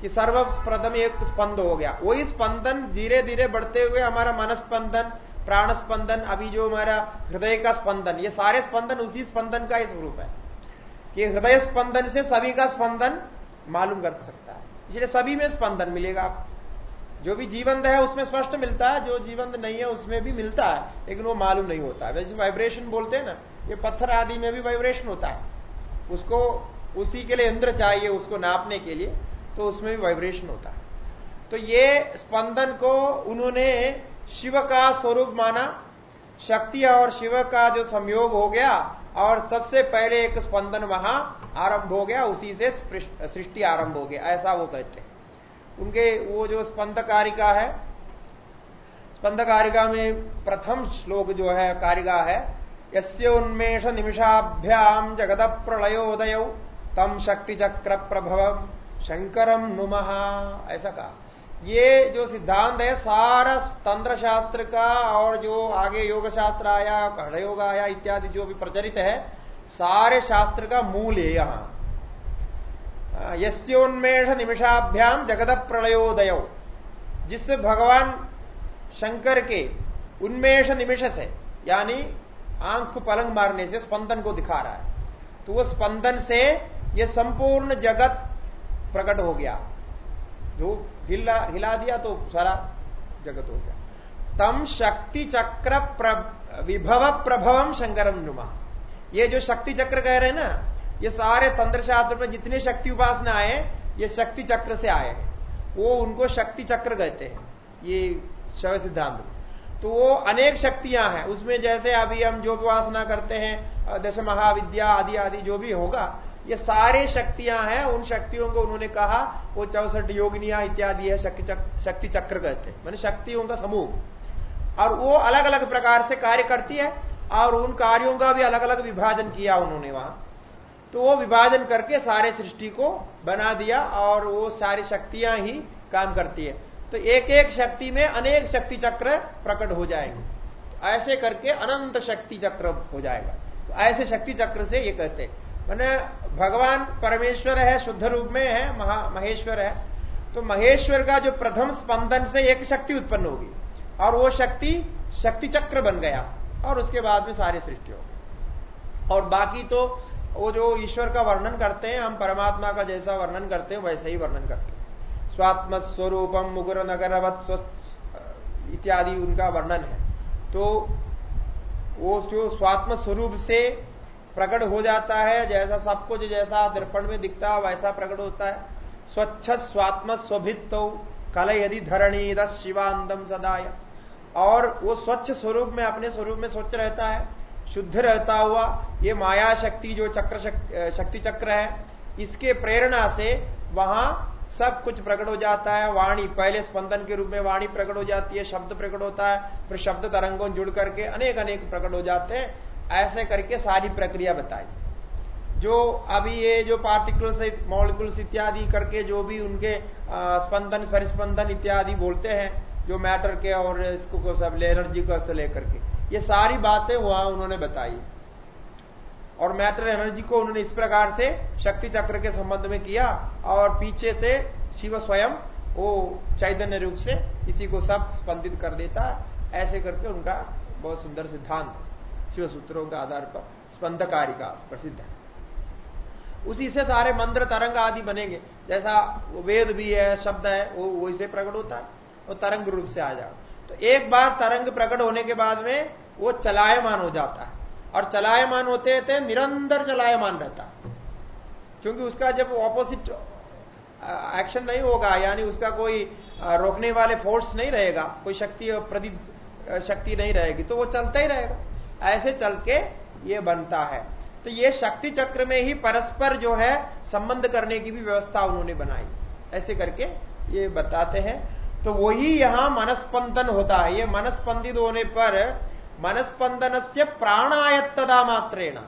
कि सर्वप्रथम एक स्पंद हो गया। वही स्पंदन धीरे धीरे बढ़ते हुए हमारा मन स्पंदन प्राण स्पंदन अभी जो हमारा हृदय का स्पंदन, ये सारे स्पंदन उसी स्पंदन का ही स्वरूप है। कि हृदय स्पंदन से सभी का स्पंदन मालूम कर सकता है। इसलिए सभी में स्पंदन मिलेगा आपको। जो भी जीवंत है, उसमें स्पष्ट मिलता है, जो जीवंत नहीं है, उसमें भी मिलता है, लेकिन वो मालूम नहीं होता। है वैसे वाइब्रेशन बोलते हैं ना, ये पत्थर आदि में भी वाइब्रेशन होता है। उसको, उसी के लिए इंद्र चाहिए, उसको नापने के लिए तो उसमें भी वाइब्रेशन होता है। तो ये स्पंदन को उन्होंने शिव का स्वरूप माना। शक्ति और शिव का जो संयोग हो गया और सबसे पहले एक स्पंदन वहाँ आरंभ हो गया, उसी से सृष्टि आरंभ हो गया, ऐसा वो कहते हैं। उनके वो जो स्पंद कारिका है स्पंद कारिका में प्रथम श्लोक जो है, कारिका है यस्योन्मेष निमिषाभ्याम जगत प्रलयोदय तम शक्ति चक्र प्रभव शंकरम नुमहा ऐसा कहा। ये जो सिद्धांत है, सारा तंत्र शास्त्र का और जो आगे योग शास्त्र आया योग आया, इत्यादि जो भी प्रचलित है, सारे शास्त्र का मूल है यहाँ। यस्योन्मेष निमिषाभ्याम जगत प्रलयोदय। जिससे भगवान शंकर के उन्मेष निमिष से यानी आँख पलंग मारने से स्पंदन को दिखा रहा है। तो वो स्पंदन से ये संपूर्ण जगत प्रकट हो गया। जो हिला हिला दिया तो सारा जगत हो गया। तम शक्ति चक्र विभव प्रभवम शंकरम नुमा। ये जो शक्ति चक्र कह रहे हैं ना, ये सारे तंत्र शास्त्र में जितने शक्ति उपासना आए, ये शक्ति चक्र से आए हैं। वो उनको शक्ति चक्र कहते हैं, ये शव सिद्धांत। तो वो अनेक शक्तियाँ हैं। उसमें जैसे अभी हम जो उपासना करते हैं दश महाविद्या आदि आदि जो भी होगा ये सारे शक्तियाँ हैं उन शक्तियों को उन्होंने कहा वो चौसठ योगिनिया इत्यादि है शक्ति चक्र, शक्ति चक्र कहते हैं। मैंने शक्तियों का समूह। और वो अलग अलग प्रकार से कार्य करती है और उन कार्यों का भी अलग अलग विभाजन किया उन्होंने वहाँ। तो वो विभाजन करके सारे सृष्टि को बना दिया और वो सारी शक्तियाँ ही काम करती है। तो एक एक शक्ति में अनेक शक्ति चक्र प्रकट हो जाएँगे। ऐसे करके अनंत शक्ति चक्र हो जाएगा। तो ऐसे शक्ति चक्र से ये कहते हैं। मैंने भगवान परमेश्वर है, शुद्ध रूप में है, महा महेश्वर है तो महेश्वर का जो प्रथम स्पंदन से एक शक्ति उत्पन्न होगी। और वो शक्ति शक्ति चक्र बन गया, और उसके बाद में सारी सृष्टि होगी और बाकी तो वो जो ईश्वर का वर्णन करते हैं, हम परमात्मा का जैसा वर्णन करते हैं, वैसा ही वर्णन करते हैं। स्वात्म स्वरूपम मुगर नगरवत इत्यादि उनका वर्णन है। तो वो जो स्वात्म स्वरूप से प्रकट हो जाता है, जैसा सब कुछ जैसा दर्पण में दिखता है, वैसा प्रकट होता है। स्वच्छ स्वात्म स्वभित कल यदि धरणी दस शिवांदम सदाय। और वो स्वच्छ स्वरूप में, अपने स्वरूप में स्वच्छ रहता है, शुद्ध रहता हुआ, ये माया शक्ति जो चक्र शक्ति चक्र है, इसके प्रेरणा से वहाँ सब कुछ प्रकट हो जाता है। वाणी, पहले स्पंदन के रूप में वाणी प्रकट हो जाती है, शब्द प्रकट होता है, फिर शब्द तरंगों जुड़ करके अनेक अनेक प्रकट हो जाते हैं। ऐसे करके सारी प्रक्रिया बताई। जो अभी ये जो पार्टिकल्स मॉलिकुल्स इत्यादि करके जो भी उनके स्पंदन, परिस्पंदन इत्यादि बोलते हैं, जो मैटर के और इसको सब एनर्जी को से लेकर के। ये सारी बातें वहाँ उन्होंने बताई। और मैटर एनर्जी को उन्होंने इस प्रकार से शक्ति चक्र के संबंध में किया और पीछे से शिव स्वयं वो चैतन्य रूप से इसी को सब स्पंदित कर देता। ऐसे करके उनका बहुत सुंदर सिद्धांत। शिव सूत्रों के आधार पर, स्पंदकारी का प्रसिद्ध है। उसी से सारे मंत्र तरंग आदि बनेंगे। जैसा वेद भी है, शब्द है, वो वैसे प्रकट होता है वो तरंग रूप से आ जाओ तो एक बार तरंग प्रकट होने के बाद में वो चलायमान हो जाता है। और चलायमान होते थे निरंतर चलायमान रहता क्योंकि उसका जब ऑपोजिट एक्शन नहीं होगा, यानी उसका कोई रोकने वाले फोर्स नहीं रहेगा, कोई शक्ति प्रति शक्ति नहीं रहेगी तो वो चलता ही रहेगा। ऐसे चल के ये बनता है। तो ये शक्ति चक्र में ही परस्पर जो है संबंध करने की भी व्यवस्था उन्होंने बनाई। ऐसे करके ये बताते हैं। तो वही यहाँ मनस्पंदन होता है। ये मनस्पंदित होने पर मनस्पंदन से प्राणायत्तदा मात्रेण।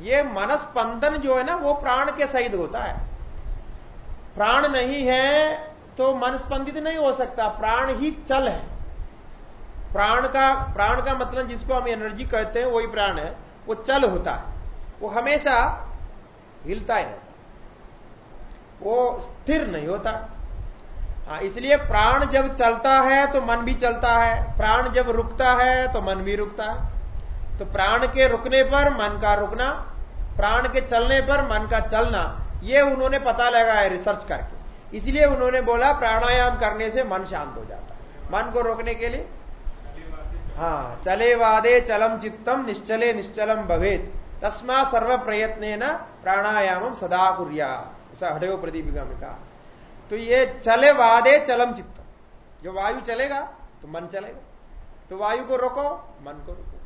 ये मनस्पंदन जो है ना, वो प्राण के सहित होता है। प्राण नहीं है तो मनस्पंदित नहीं हो सकता। प्राण ही चल है। प्राण का प्राण का मतलब जिसको हम एनर्जी कहते हैं, वही प्राण है, वो चल होता है। वो हमेशा हिलता ही। रहता वो स्थिर नहीं होता। हाँ इसलिए प्राण जब चलता है तो मन भी चलता है। प्राण जब रुकता है तो मन भी रुकता है। तो प्राण के रुकने पर मन का रुकना, प्राण के चलने पर मन का चलना, ये उन्होंने पता लगा है रिसर्च करके। इसलिए उन्होंने बोला, प्राणायाम करने से मन शांत हो जाता है। मन को रोकने के लिए हाँ चले वादे चलम चित्तम, निश्चले निश्चलम भवेद तस्मा सर्व प्रयत्न न प्राणायाम सदा कुरिया। ऐसा हडेव प्रदीपिका में कहा। तो ये चले वादे चलम चित्तम। जो वायु चलेगा तो मन चलेगा। तो वायु को रोको, मन को रोको।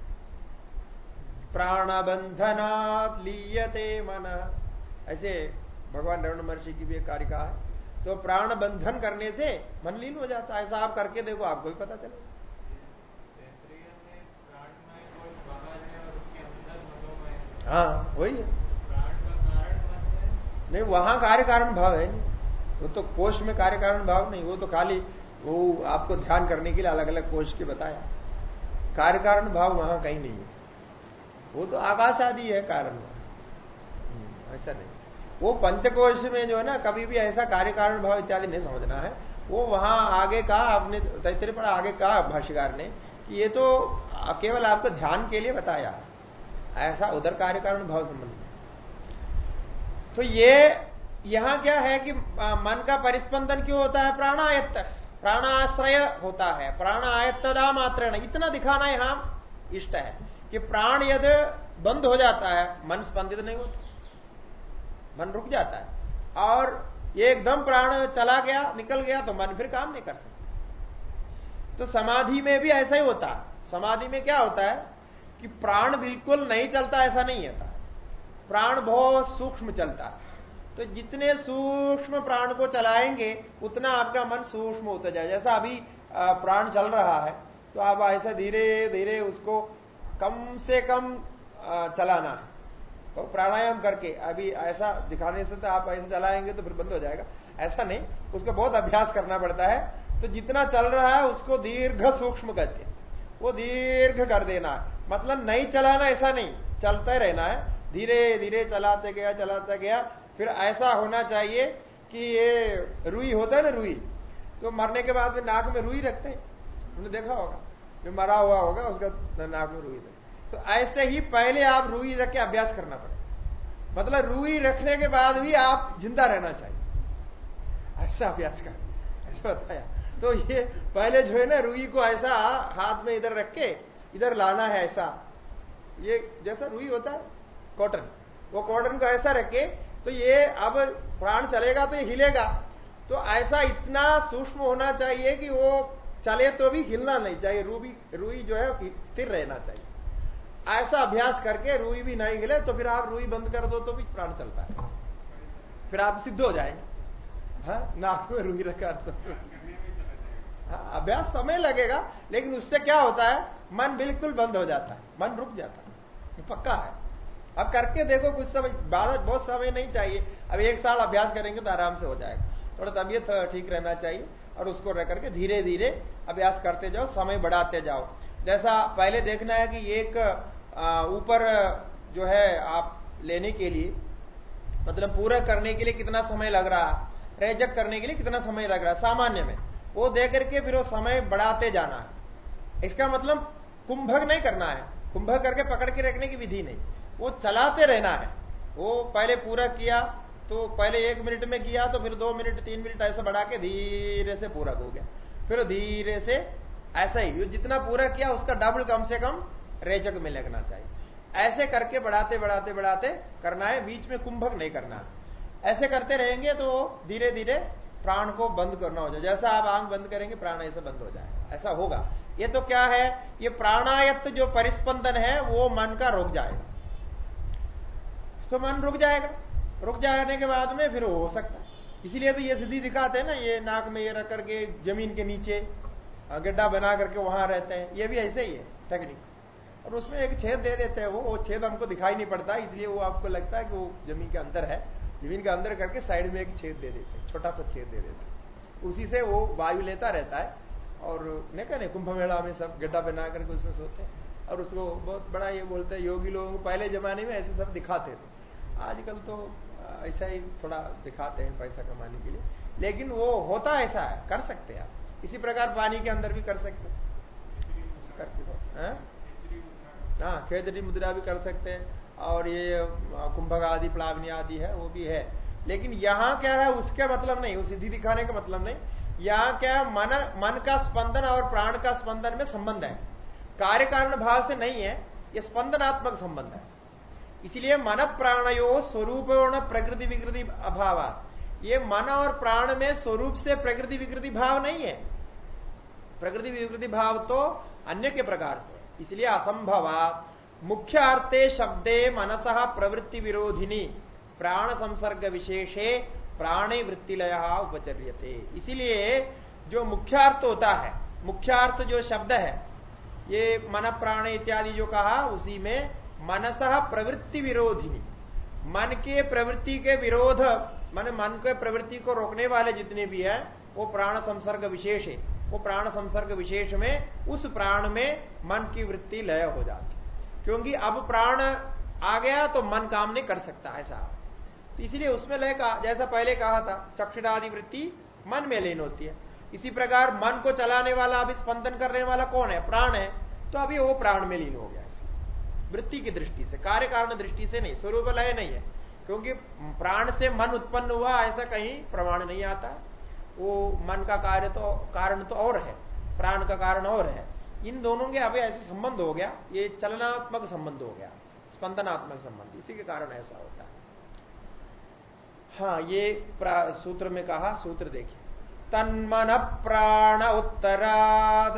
प्राणबंधना लीयते मन। ऐसे भगवान रवण महर्षि की भी एक कार्य कहा है। तो प्राण बंधन करने से मन लीन हो जाता है। ऐसा आप करके देखो, आपको भी पता चलेगा। हाँ वही है। नहीं वहाँ कार्य कारण भाव है। नहीं वो तो कोष में कार्य कारण भाव नहीं वो तो खाली वो आपको ध्यान करने के लिए अलग अलग कोष के बताया। कार्य कारण भाव वहाँ कहीं नहीं है। वो तो आकाश आदि है कारण। हम्म, ऐसा नहीं। वो पंचकोश में जो है ना कभी भी ऐसा कार्य कारण भाव इत्यादि नहीं समझना है। वो वहाँ आगे कहा आपने तैतरे पर आगे कहा भाष्यकार ने कि ये तो केवल आपको ध्यान के लिए बताया। ऐसा उधर कार्य कारण भाव संबंध तो ये, यहाँ क्या है कि मन का परिस्पंदन क्यों होता है? प्राणायत्त, प्राणाश्रय होता है। प्राण आयत्तदा मात्र इतना दिखाना यहाँ इष्ट है कि प्राण यद बंद हो जाता है, मन स्पंदित नहीं होता। मन रुक जाता है। और एकदम प्राण चला गया, निकल गया तो मन फिर काम नहीं कर सकता। तो समाधि में भी ऐसा ही होता। है समाधि में क्या होता है? कि प्राण बिल्कुल नहीं चलता, ऐसा नहीं होता। प्राण बहुत सूक्ष्म चलता है। तो जितने सूक्ष्म प्राण को चलाएँगे, उतना आपका मन सूक्ष्म होता जाए। जैसा अभी प्राण चल रहा है तो आप ऐसा धीरे धीरे उसको कम से कम चलाना है। तो प्राणायाम करके, अभी ऐसा दिखाने से तो आप ऐसे चलाएँगे तो फिर बंद हो जाएगा। ऐसा नहीं, उसको बहुत अभ्यास करना पड़ता है। तो जितना चल रहा है, उसको दीर्घ सूक्ष्म कहते वो दीर्घ कर देना है। मतलब नहीं चलाना ऐसा नहीं, चलता रहना है। धीरे धीरे चलाते गया चलाते गया। फिर ऐसा होना चाहिए कि ये रुई होता है ना रुई तो मरने के बाद में नाक में रुई रखते हैं। हमने देखा होगा, जो मरा हुआ होगा, उसका नाक में रुई रखते तो ऐसे ही पहले आप रुई रख के अभ्यास करना पड़ेगा। मतलब रुई रखने के बाद भी आप ज़िंदा रहना चाहिए। ऐसा अभ्यास कर, ऐसा बताया। तो ये पहले जो है ना, रुई को ऐसा हाथ में इधर रख के इधर लाना है ऐसा। ये जैसा रुई होता है कॉटन वो कॉटन को ऐसा रखे तो ये अब प्राण चलेगा तो ये हिलेगा। तो ऐसा इतना सूक्ष्म होना चाहिए कि वो चले तो भी हिलना नहीं चाहिए रूबी रुई जो है स्थिर रहना चाहिए। ऐसा अभ्यास करके रुई भी नहीं हिले तो फिर आप रुई बंद कर दो तो भी प्राण चलता है। फिर आप सिद्ध हो जाएँगे हाँ नाक में रुई रखा तो। हाँ, अभ्यास समय लगेगा लेकिन उससे क्या होता है मन बिल्कुल बंद हो जाता है, मन रुक जाता है पक्का है। अब करके देखो कुछ समय बाद बहुत समय नहीं चाहिए, अब एक साल अभ्यास करेंगे तो आराम से हो जाएगा। थोड़ा तबियत ठीक रहना चाहिए और उसको रह करके धीरे धीरे अभ्यास करते जाओ, समय बढ़ाते जाओ। जैसा पहले देखना है कि एक ऊपर, जो है आप लेने के लिए मतलब पूरा करने के लिए कितना समय लग रहा है रेजक करने के लिए कितना समय लग रहा है सामान्य में, वो दे करके फिर वो समय बढ़ाते जाना है। इसका मतलब कुंभक नहीं करना है। कुंभक करके पकड़ के रखने की विधि नहीं। वो चलाते रहना है। वो पहले पूरा किया तो पहले एक मिनट में किया तो फिर दो मिनट, तीन मिनट ऐसा बढ़ा के धीरे से पूरा हो गया। फिर धीरे से ऐसा ही जितना पूरा किया, उसका डबल कम से कम रेचक में लगना चाहिए। ऐसे करके बढ़ाते बढ़ाते बढ़ाते करना है। बीच में कुंभक नहीं करना ऐसे करते रहेंगे तो धीरे धीरे प्राण को बंद करना हो जाए। जैसा आप आँख बंद करेंगे, प्राण ऐसे बंद हो जाए ऐसा होगा। ये तो क्या है? ये प्राणायत्त जो परिस्पंदन है, वो मन का रुक जाएगा। तो मन रुक जाएगा। रुक जाने के बाद में फिर वो हो सकता है। इसीलिए तो ये सिद्धि दिखाते हैं ना, ये नाक में ये रख करके, ज़मीन के नीचे गड्ढा बना करके वहाँ रहते हैं। ये भी ऐसे ही है टेक्निक और उसमें एक छेद दे देते हैं वो। वो छेद हमको दिखाई नहीं पड़ता, इसलिए वो आपको लगता है कि वो ज़मीन के अंदर है। ज़मीन के अंदर करके साइड में एक छेद दे देते हैं, छोटा सा छेद दे देते हैं। उसी से वो वायु लेता रहता है। और नहीं कहने कुंभ मेला में सब गड्ढा बना करके उसमें सोते हैं। और उसको बहुत बड़ा ये बोलते हैं, योगी लोगों को पहले जमाने में ऐसे सब दिखाते थे। आजकल तो ऐसा ही थोड़ा दिखाते हैं पैसा कमाने के लिए। लेकिन वो होता ऐसा है, कर सकते हैं आप। इसी प्रकार पानी के अंदर भी कर सकते हैं। हाँ? खेतरी मुद्रा भी कर सकते हैं। और ये कुंभक आदि, प्लावनी आदि है, वो भी है। लेकिन यहाँ क्या है, उसका मतलब नहीं, वो सिद्धि दिखाने का मतलब नहीं। यहाँ क्या मन मन का स्पंदन और प्राण का स्पंदन में संबंध है। कार्य कारण भाव से नहीं है यह स्पंदनात्मक संबंध है। इसलिए मन प्राणयो स्वरूप प्रकृति विकृति अभाव ये मन और प्राण में स्वरूप से प्रकृति विकृति भाव नहीं है। प्रकृति विकृति भाव तो अन्य के प्रकार से इसलिए असंभवा मुख्य अर्थे शब्दे मनस प्रवृत्ति विरोधिनी। प्राण संसर्ग विशेषे प्राणी वृत्तिलय उपचर्यते। इसीलिए जो मुख्यार्थ होता है, मुख्यार्थ जो शब्द है, ये मन प्राण इत्यादि जो कहा, उसी में मनस प्रवृत्ति विरोधिनी। मन के प्रवृत्ति के विरोध, मन मन के प्रवृत्ति को रोकने वाले जितने भी है, वो प्राण संसर्ग विशेष है। वो प्राण संसर्ग विशेष में, उस प्राण में मन की वृत्ति लय हो जाती। क्योंकि अब प्राण आ गया तो मन काम नहीं कर सकता, ऐसा। तो इसलिए उसमें लय का जैसा पहले कहा था चक्षुरादि वृत्ति मन में लीन होती है। इसी प्रकार मन को चलाने वाला, अभी स्पंदन करने वाला कौन है? प्राण है। तो अभी वो प्राण में लीन हो गया वृत्ति की दृष्टि से कार्य कारण दृष्टि से नहीं, स्वरूप लय नहीं है। क्योंकि प्राण से मन उत्पन्न हुआ, ऐसा कहीं प्रमाण नहीं आता। वो मन का कार्य तो कारण तो और है, प्राण का कारण और है। इन दोनों के अभी ऐसे संबंध हो गया, ये चलनात्मक संबंध हो गया, स्पंदनात्मक संबंध, इसी के कारण ऐसा होता है। हाँ ये सूत्र में कहा, सूत्र देखिए। तन्मन प्राण उत्तराद।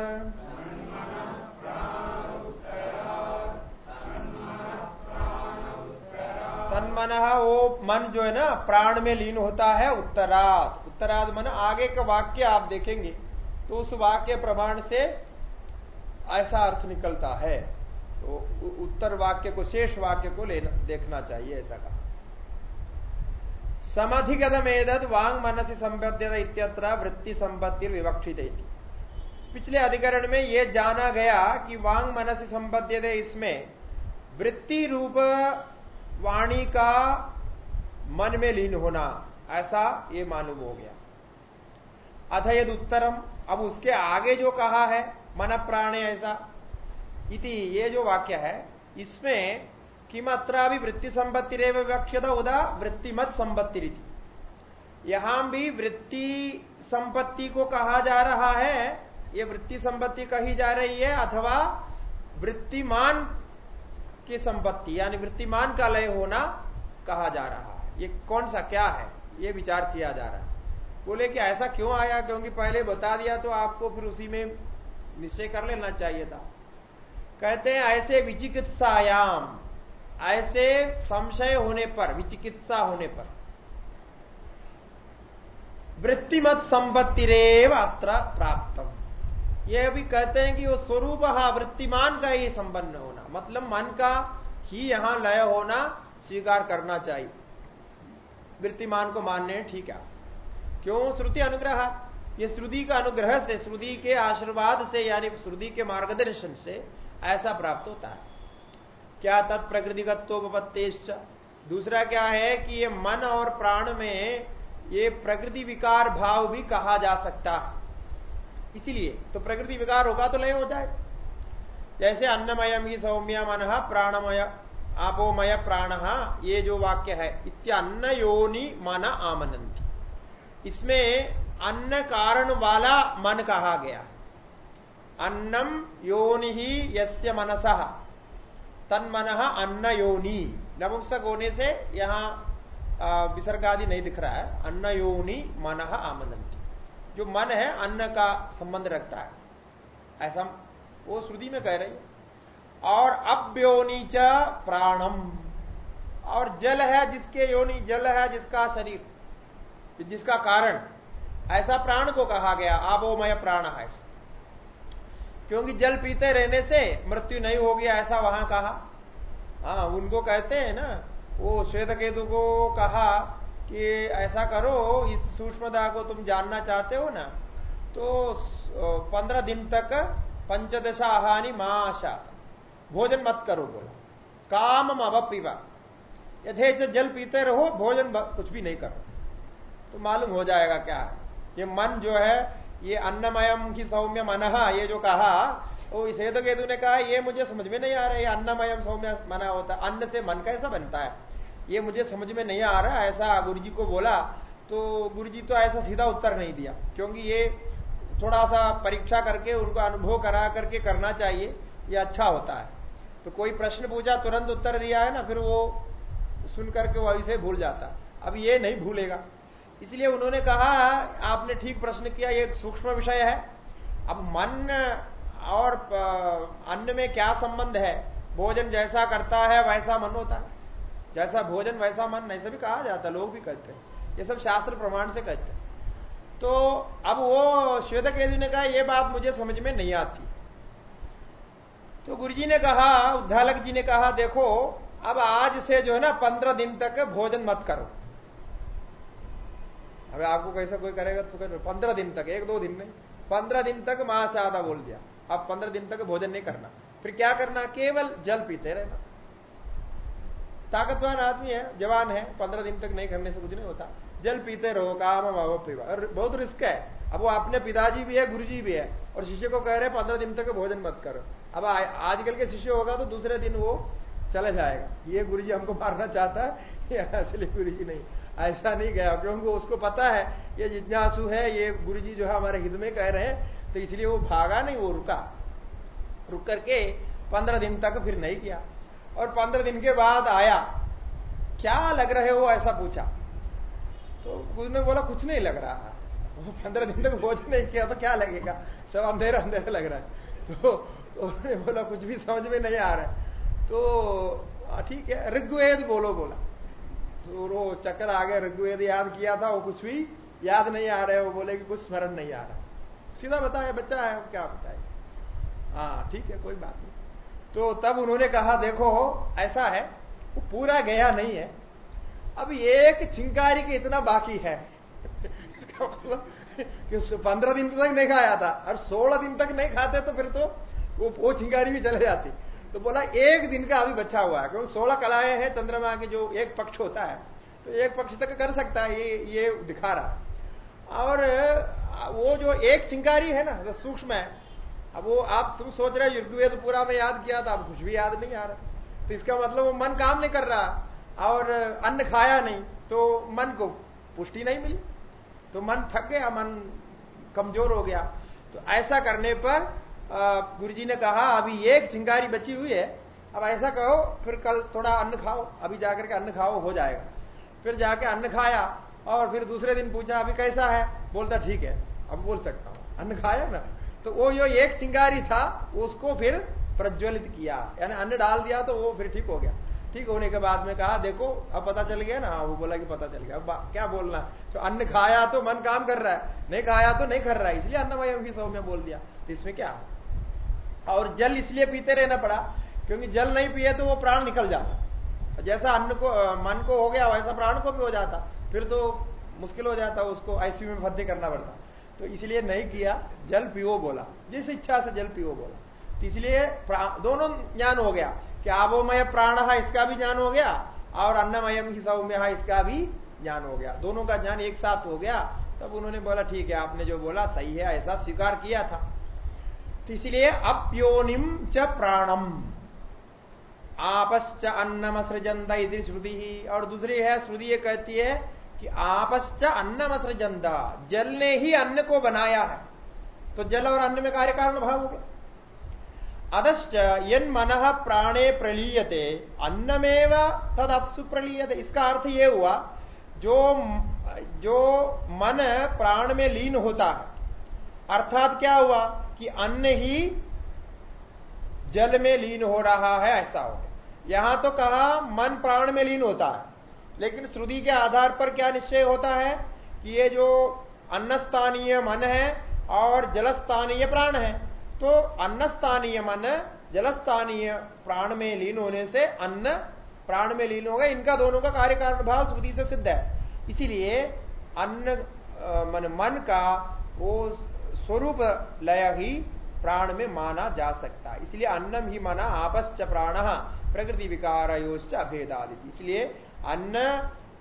तन्मन वो मन जो है ना, प्राण में लीन होता है उत्तराद। उत्तराद मन आगे का वाक्य आप देखेंगे तो उस वाक्य प्रमाण से ऐसा अर्थ निकलता है। तो उत्तर वाक्य को, शेष वाक्य को लेना, देखना चाहिए ऐसा कहा। समधिगतम एदद वांग मनसी संबद्ध इत्यत्र वृत्ति संपत्ति विवक्षित पिछले अधिकरण में यह जाना गया कि वांग मनसी संबद्ध इसमें वृत्ति रूप वाणी का मन में लीन होना, ऐसा ये मालूम हो गया। अथ यद उत्तरम, अब उसके आगे जो कहा है, मन प्राणे ऐसा, इति ये जो वाक्य है, इसमें किम अत्रा भी वृत्ति संपत्ति रेव विवक्षित उदा वृत्तिमत संपत्ति रीति यहाँ भी वृत्ति संपत्ति को कहा जा रहा है, ये वृत्ति संपत्ति कही जा रही है अथवा वृत्तिमान की संपत्ति, यानी वृत्तिमान का लय होना कहा जा रहा है। ये कौन सा क्या है? ये विचार किया जा रहा है। बोले कि ऐसा क्यों आया? क्योंकि पहले बता दिया तो आपको फिर उसी में निश्चय कर लेना चाहिए था। कहते हैं, ऐसे विचिकित्सायाम। ऐसे संशय होने पर, विचिकित्सा होने पर। वृत्तिमत संपत्ति रेव अत्र प्राप्तम। यह भी कहते हैं कि वो स्वरूप वृत्तिमान का ही संबंध होना। मतलब मन का ही यहाँ लय होना स्वीकार करना चाहिए। वृत्तिमान को मानने ठीक है। क्यों? श्रुति अनुग्रह। ये श्रुति का अनुग्रह से, श्रुति के आशीर्वाद से, यानी श्रुति के मार्गदर्शन से ऐसा प्राप्त होता है। क्या तत्प्रकृतिगत्वोपत्तेश्च दूसरा क्या है कि ये मन और प्राण में ये प्रकृति विकार भाव भी कहा जा सकता है। इसीलिए तो प्रकृति विकार होगा तो लय हो जाए। जैसे अन्नमयम ही सौम्य मन प्राणमय, आपोमय प्राण, ये जो वाक्य है इत्यान्न योनि मन आमनंती इसमें अन्न कारण वाला मन कहा गया अन्नम योनि ही यस्य मनस। तन्मन अन्न योनि नपुंसक होने से यहाँ विसर्ग आदि नहीं दिख रहा है। अन्न योनि मन आमनंती जो मन है, अन्न का संबंध रखता है। ऐसा वो श्रुति में कह रही और अव्योनी च प्राणम। और जल है जिसके योनि, जल है जिसका शरीर, जिसका कारण। ऐसा प्राण को कहा गया, आबोमय प्राण है। क्योंकि जल पीते रहने से मृत्यु नहीं होगी, ऐसा वहाँ कहा। हाँ उनको कहते हैं ना, वो श्वेत केतु को कहा कि ऐसा करो, इस सूक्ष्मता को तुम जानना चाहते हो ना तो पंद्रह दिन तक पंचदशा आहानी माशा, भोजन मत करो बोला। काम अवपीवा। यथेच जल पीते रहो, भोजन कुछ भी नहीं करो। तो मालूम हो जाएगा क्या ये मन जो है ये अन्नमयम की सौम्य मन, ये जो कहा, वो इसे तो केतु ने कहा, ये मुझे समझ में नहीं आ रहा है अन्नमयम सौम्य मना होता है। अन्न से मन कैसा बनता है? ये मुझे समझ में नहीं आ रहा, ऐसा गुरु जी को बोला तो गुरु जी तो ऐसा सीधा उत्तर नहीं दिया, क्योंकि ये थोड़ा सा परीक्षा करके, उनको अनुभव करा करके करना चाहिए, ये अच्छा होता है। तो कोई प्रश्न पूछा, तुरंत उत्तर दिया है ना, फिर वो सुन करके वो ऐसे भूल जाता। अब ये नहीं भूलेगा। इसलिए उन्होंने कहा, आपने ठीक प्रश्न किया, ये सूक्ष्म विषय है। अब मन और अन्न में क्या संबंध है? भोजन जैसा करता है, वैसा मन होता है। जैसा भोजन, वैसा मन ऐसा भी कहा जाता लोग भी कहते हैं। ये सब शास्त्र प्रमाण से कहते हैं। तो अब वो श्वेत केतु ने कहा, ये बात मुझे समझ में नहीं आती। तो गुरु जी ने कहा, उद्धालक जी ने कहा, देखो, अब आज से जो है ना, पंद्रह दिन तक भोजन मत करो। अब आपको कैसा कोई करेगा? तो कर पंद्रह दिन तक, एक दो दिन नहीं पंद्रह दिन तक माँ आधा बोल दिया। अब पंद्रह दिन तक भोजन नहीं करना। फिर क्या करना? केवल जल पीते रहना। ताकतवान आदमी है, जवान है, पंद्रह दिन तक नहीं करने से कुछ नहीं होता। जल पीते रहो, काम वाव पीवा। और बहुत रिस्क है। अब वो अपने पिताजी भी है, गुरुजी भी है, और शिष्य को कह रहे हैं, पंद्रह दिन तक भोजन मत करो। अब आजकल के शिष्य होगा तो दूसरे दिन वो चला जाएगा। ये गुरु जी हमको मारना चाहता है असली गुरु नहीं। ऐसा नहीं गया। क्योंकि उसको पता है, ये जिज्ञासु है, ये गुरु जी जो है हमारे हित में कह रहे हैं तो इसलिए वो भागा नहीं, वो रुका। रुक करके पंद्रह दिन तक फिर नहीं किया। और पंद्रह दिन के बाद आया। क्या लग रहे हो? ऐसा पूछा। तो गुरु ने बोला, कुछ नहीं लग रहा। वो पंद्रह दिन तक भोजन नहीं किया तो क्या लगेगा? सब अंधेरा अंधेरा लग रहा है। तो उन्होंने बोला, कुछ भी समझ में नहीं आ रहा है। तो ठीक है, ऋग्वेद बोलो, बोला। तो चक्कर आ गया ऋग्वेद याद किया था, वो कुछ भी याद नहीं आ रहा, वो बोले कि कुछ स्मरण नहीं आ रहा। सीधा बताया, बच्चा है क्या बताए? हाँ ठीक है, कोई बात नहीं। तो तब उन्होंने कहा, देखो, ऐसा है, वो पूरा गया नहीं है। अब एक चिंकारी के इतना बाकी है। मतलब कि पंद्रह दिन तक नहीं खाया था, और सोलह दिन तक नहीं खाते तो फिर तो वो वो चिंगारी भी चले जाती। तो बोला, एक दिन का अभी बच्चा हुआ है। क्योंकि सोलह कलाएँ हैं चंद्रमा के जो एक पक्ष होता है तो एक पक्ष तक कर सकता है, ये ये दिखा रहा और वो जो एक चिंकारी है ना तो सूक्ष्म है, अब वो आप तुम सोच रहे युर्वेद पूरा में याद किया था, अब कुछ भी याद नहीं आ रहा। तो इसका मतलब वो मन काम नहीं कर रहा, और अन्न खाया नहीं तो मन को पुष्टि नहीं मिली। तो मन थक गया, मन कमज़ोर हो गया। तो ऐसा करने पर गुरु जी ने कहा, अभी एक चिंगारी बची हुई है, अब ऐसा कहो फिर कल थोड़ा अन्न खाओ, अभी जाकर के अन्न खाओ, हो जाएगा। फिर जाके अन्न खाया, और फिर दूसरे दिन पूछा, अभी कैसा है? बोलता, ठीक है। अब बोल सकता हूँ। अन्न खाया ना? तो वो जो एक चिंगारी था, उसको फिर प्रज्वलित किया, यानी अन्न डाल दिया तो वो फिर ठीक हो गया। ठीक होने के बाद में कहा, देखो, अब पता चल गया ना? वो बोला कि पता चल गया। अब क्या बोलना? तो अन्न खाया तो मन काम कर रहा है, नहीं खाया तो नहीं कर रहा है, इसलिए अन्नमय की सौ में बोल दिया। इसमें क्या? और जल इसलिए पीते रहना पड़ा, क्योंकि जल नहीं पिए तो वो प्राण निकल जाता। जैसा अन्न को मन को हो गया, वैसा प्राण को भी हो जाता। फिर तो मुश्किल हो जाता, उसको आईसीयू में भर्ती करना पड़ता। तो इसलिए नहीं किया, जल पियो बोला। जिस इच्छा से जल पियो बोला। तो इसलिए दोनों ज्ञान हो गया कि आवोमय प्राण है इसका भी ज्ञान हो गया, और अन्नमयम ही सौम्य है इसका भी ज्ञान हो गया। दोनों का ज्ञान एक साथ हो गया। तब उन्होंने बोला, ठीक है, आपने जो बोला, सही है, ऐसा स्वीकार किया था। तो इसलिए अप्योनिम च प्राणम। आपश्च अन्नम सृजंदा इधर श्रुति। ही और दूसरी है, श्रुति ये कहती है कि आपश्च अन्नम सृजंदा जल ने ही अन्न को बनाया है। तो जल और अन्न में कार्य कारण भाव हो गया। अदश्च यन मन प्राणे प्रलीयते। अन्नमेव तद अपसु प्रलीयते। इसका अर्थ यह हुआ, जो जो मन प्राण में लीन होता है। अर्थात क्या हुआ? कि अन्न ही जल में लीन हो रहा है, ऐसा हो यहाँ तो कहा, मन प्राण में लीन होता है। लेकिन श्रुति के आधार पर क्या निश्चय होता है? कि ये जो अन्नस्थानीय मन है और जलस्थानीय प्राण है तो अन्नस्थानीय मन जलस्थानीय प्राण में लीन होने से अन्न प्राण में लीन होगा इनका दोनों का कार्य कारण भाव श्रुति से सिद्ध है। इसीलिए अन्न मन मन का वो स्वरूप लय ही प्राण में माना जा सकता है। इसलिए अन्नम ही मना आपश्च प्राण, प्रकृति विकार अभेदादि इसलिए अन्न,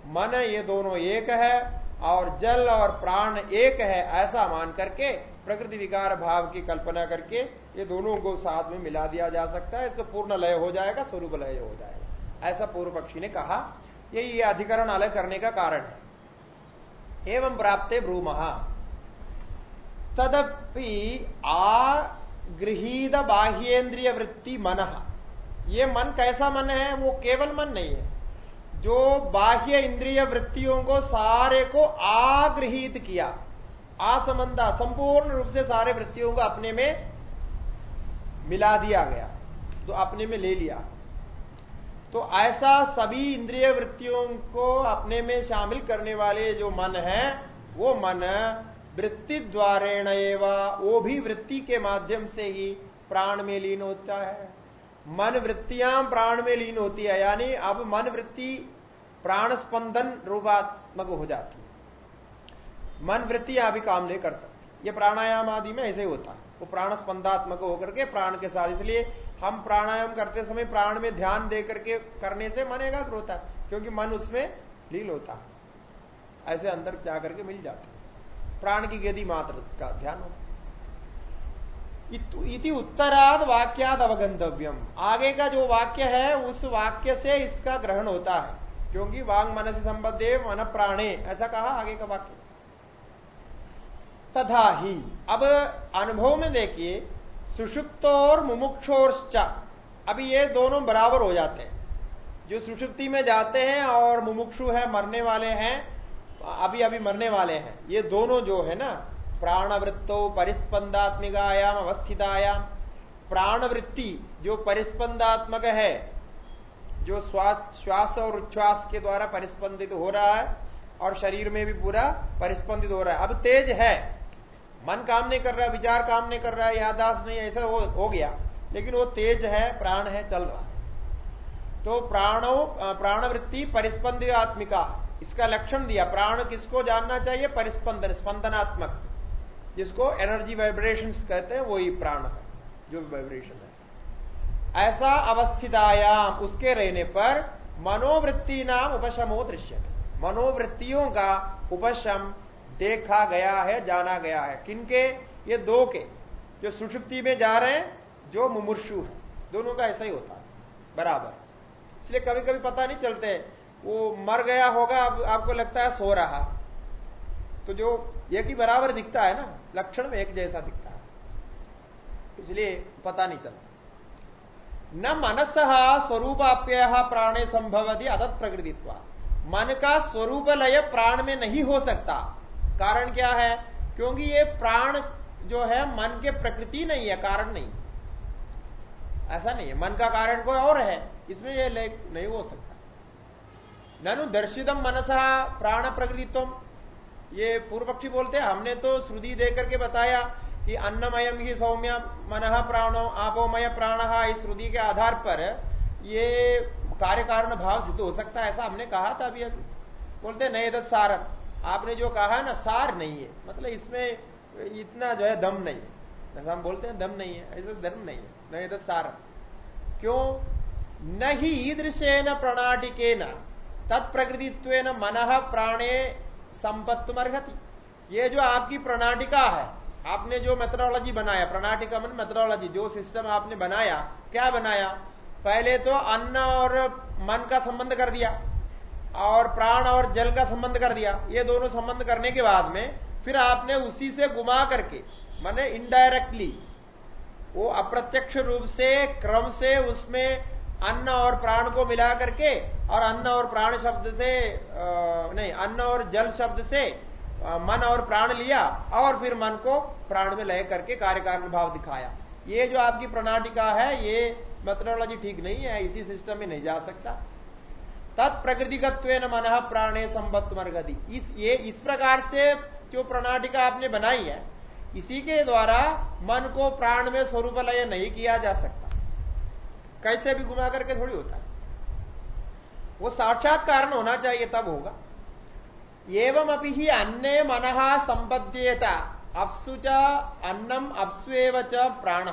मन ये दोनों एक है और जल और प्राण एक है, ऐसा मान करके प्रकृति विकार भाव की कल्पना करके ये दोनों को साथ में मिला दिया जा सकता है। इसको पूर्ण लय हो जाएगा, स्वरूप लय हो जाएगा। ऐसा पूर्व पक्षी ने कहा। यही ये अधिकरण अलग करने का कारण है। एवं प्राप्त ब्रूमहा तदपि आगृहीत बाह्येन्द्रिय वृत्ति मन ये मन कैसा मन है? वो केवल मन नहीं है। जो बाह्य इंद्रिय वृत्तियों को सारे को आगृहित किया असंबंधा संपूर्ण रूप से सारे वृत्तियों को अपने में मिला दिया गया तो अपने में ले लिया। तो ऐसा सभी इंद्रिय वृत्तियों को अपने में शामिल करने वाले जो मन है, वो मन वृत्ति द्वारेण वो भी वृत्ति के माध्यम से ही प्राण में लीन होता है। मन वृत्तियाँ प्राण में लीन होती है, यानी अब मन वृत्ति प्राण स्पंदन रूपात्मक हो जाती है। मन वृत्ति अभी काम नहीं कर सकती। ये प्राणायाम आदि में ऐसे होता है। वो प्राण स्पंदात्मक होकर के प्राण के साथ, इसलिए हम प्राणायाम करते समय प्राण में ध्यान दे करके करने से मन एकाग्र होता है, क्योंकि मन उसमें लील होता है। ऐसे अंदर जाकर के मिल जाता है। प्राण की गति मात्र का ध्यान होगा इति उत्तराद वाक्याद अवगंतव्यम। आगे का जो वाक्य है, उस वाक्य से इसका ग्रहण होता है। क्योंकि वांग मन से संबद्धे मन प्राणे, ऐसा कहा आगे का वाक्य। तथा ही, अब अनुभव में देखिए, सुषुप्त और मुमुक्षोर्च अभी ये दोनों बराबर हो जाते हैं। जो सुषुप्ति में जाते हैं और मुमुक्षु है, मरने वाले हैं अभी अभी मरने वाले हैं। ये दोनों जो है ना प्राणवृत्तो परिस्पंदात्मिकायाम अवस्थितायाम। प्राणवृत्ति जो परिस्पंदात्मक है जो श्वास और उच्छ्वास के द्वारा परिस्पंदित हो रहा है और शरीर में भी पूरा परिस्पंदित हो रहा है। अब तेज है। मन काम नहीं कर रहा विचार काम नहीं कर रहा है यादाश नहीं ऐसा हो, हो गया। लेकिन वो तेज है प्राण है चल रहा है। तो प्राणो प्राणवृत्ति परिस्पंदित्मिका इसका लक्षण दिया, प्राण किसको जानना चाहिए? परिस्पंदन, स्पंदनात्मक। जिसको एनर्जी वाइब्रेशन कहते हैं, वही प्राण है, जो भी वाइब्रेशन है। ऐसा अवस्थितायाम, उसके रहने पर मनोवृत्ति नाम उपशमो दृश्य मनोवृत्तियों का उपशम देखा गया है, जाना गया है। किनके? ये दो के, जो सुषुप्ति में जा रहे हैं, जो मुमूर्षु है। दोनों का ऐसा ही होता है। बराबर। इसलिए कभी कभी पता नहीं चलते वो मर गया होगा, अब आपको लगता है सो रहा। तो जो एक ही बराबर दिखता है ना, लक्षण में एक जैसा दिखता है। इसलिए पता नहीं चलता। न मनस स्वरूपाप्य प्राणे संभवती अदत प्रकृतित्व। मन का स्वरूप लय प्राण में नहीं हो सकता। कारण क्या है? क्योंकि ये प्राण जो है, मन के प्रकृति नहीं है, कारण नहीं। ऐसा नहीं है। मन का कारण कोई और है। इसमें यह लय नहीं हो सकता। ननु दर्शितम मनसा प्राण प्रकृतित्व ये पूर्व पक्षी बोलते हमने तो श्रुति दे करके बताया कि अन्नमयम ही सौम्य, मन प्राणो आपोमय प्राण, इस श्रुति के आधार पर ये कार्य कारण भाव सिद्ध हो सकता है, ऐसा हमने कहा था अभी अभी। बोलते नहीं दत्त सार। आपने जो कहा है ना, सार नहीं है। मतलब इसमें इतना जो है, दम नहीं है। ऐसा हम बोलते हैं, दम नहीं है, ऐसा धर्म नहीं है। नहीं दत्त क्यों? न ही ईदृशे न प्रणाटिके न तत्प्रकृतित्व मन प्राणे संपत्तुम अर्घति ये जो आपकी प्रणाटिका है, आपने जो मेथडोलॉजी बनाया, प्रणाटिका मन मेथडोलॉजी जो सिस्टम आपने बनाया, क्या बनाया? पहले तो अन्न और मन का संबंध कर दिया, और प्राण और जल का संबंध कर दिया। ये दोनों संबंध करने के बाद में फिर आपने उसी से गुमा करके, माने इनडायरेक्टली वो अप्रत्यक्ष रूप से, क्रम से उसमें अन्न और प्राण को मिला करके, और अन्न और प्राण शब्द से नहीं, अन्न और जल शब्द से मन और प्राण लिया, और फिर मन को प्राण में लय करके कार्य कारण भाव दिखाया। ये जो आपकी प्रणाटिका है, ये मेथडोलॉजी ठीक नहीं है, इसी सिस्टम में नहीं जा सकता। तत्प्रकृतिकत्व मन प्राणे संबत्त मरगति। इस, ये इस प्रकार से जो प्रणाटिका आपने बनाई है, इसी के द्वारा मन को प्राण में स्वरूप लय नहीं किया जा सकता। कैसे भी घुमा करके थोड़ी होता है। वो साक्षात कारण होना चाहिए, तब होगा। एवं अभी ही अन्य मन संबद्धता अपसु च, अन्नम अपस्वेव च, प्राण।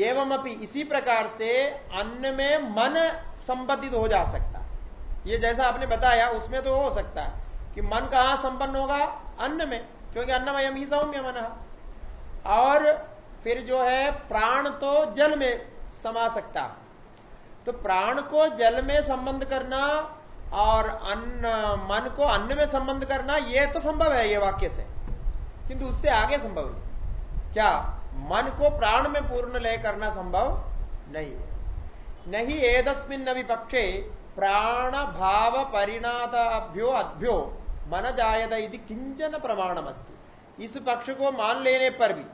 एवं अपनी इसी प्रकार से अन्न में मन संबंधित हो जा सकता ये जैसा आपने बताया, उसमें तो हो सकता है कि मन कहाँ संपन्न होगा? अन्न में, क्योंकि अन्नमयम ही सौम्य मन। और फिर जो है, प्राण तो जल में समा सकता। तो प्राण को जल में संबंध करना और अन्न, मन को अन्न में संबंध करना यह तो संभव है ये वाक्य से। किंतु उससे आगे संभव नहीं। क्या मन को प्राण में पूर्ण लय करना संभव नहीं है। नहीं एदस्मिन विपक्षे प्राण भाव परिणादाभ्यो अभ्यो मन जायद यदि किंचन प्रमाणम इस पक्ष को मान लेने पर भी,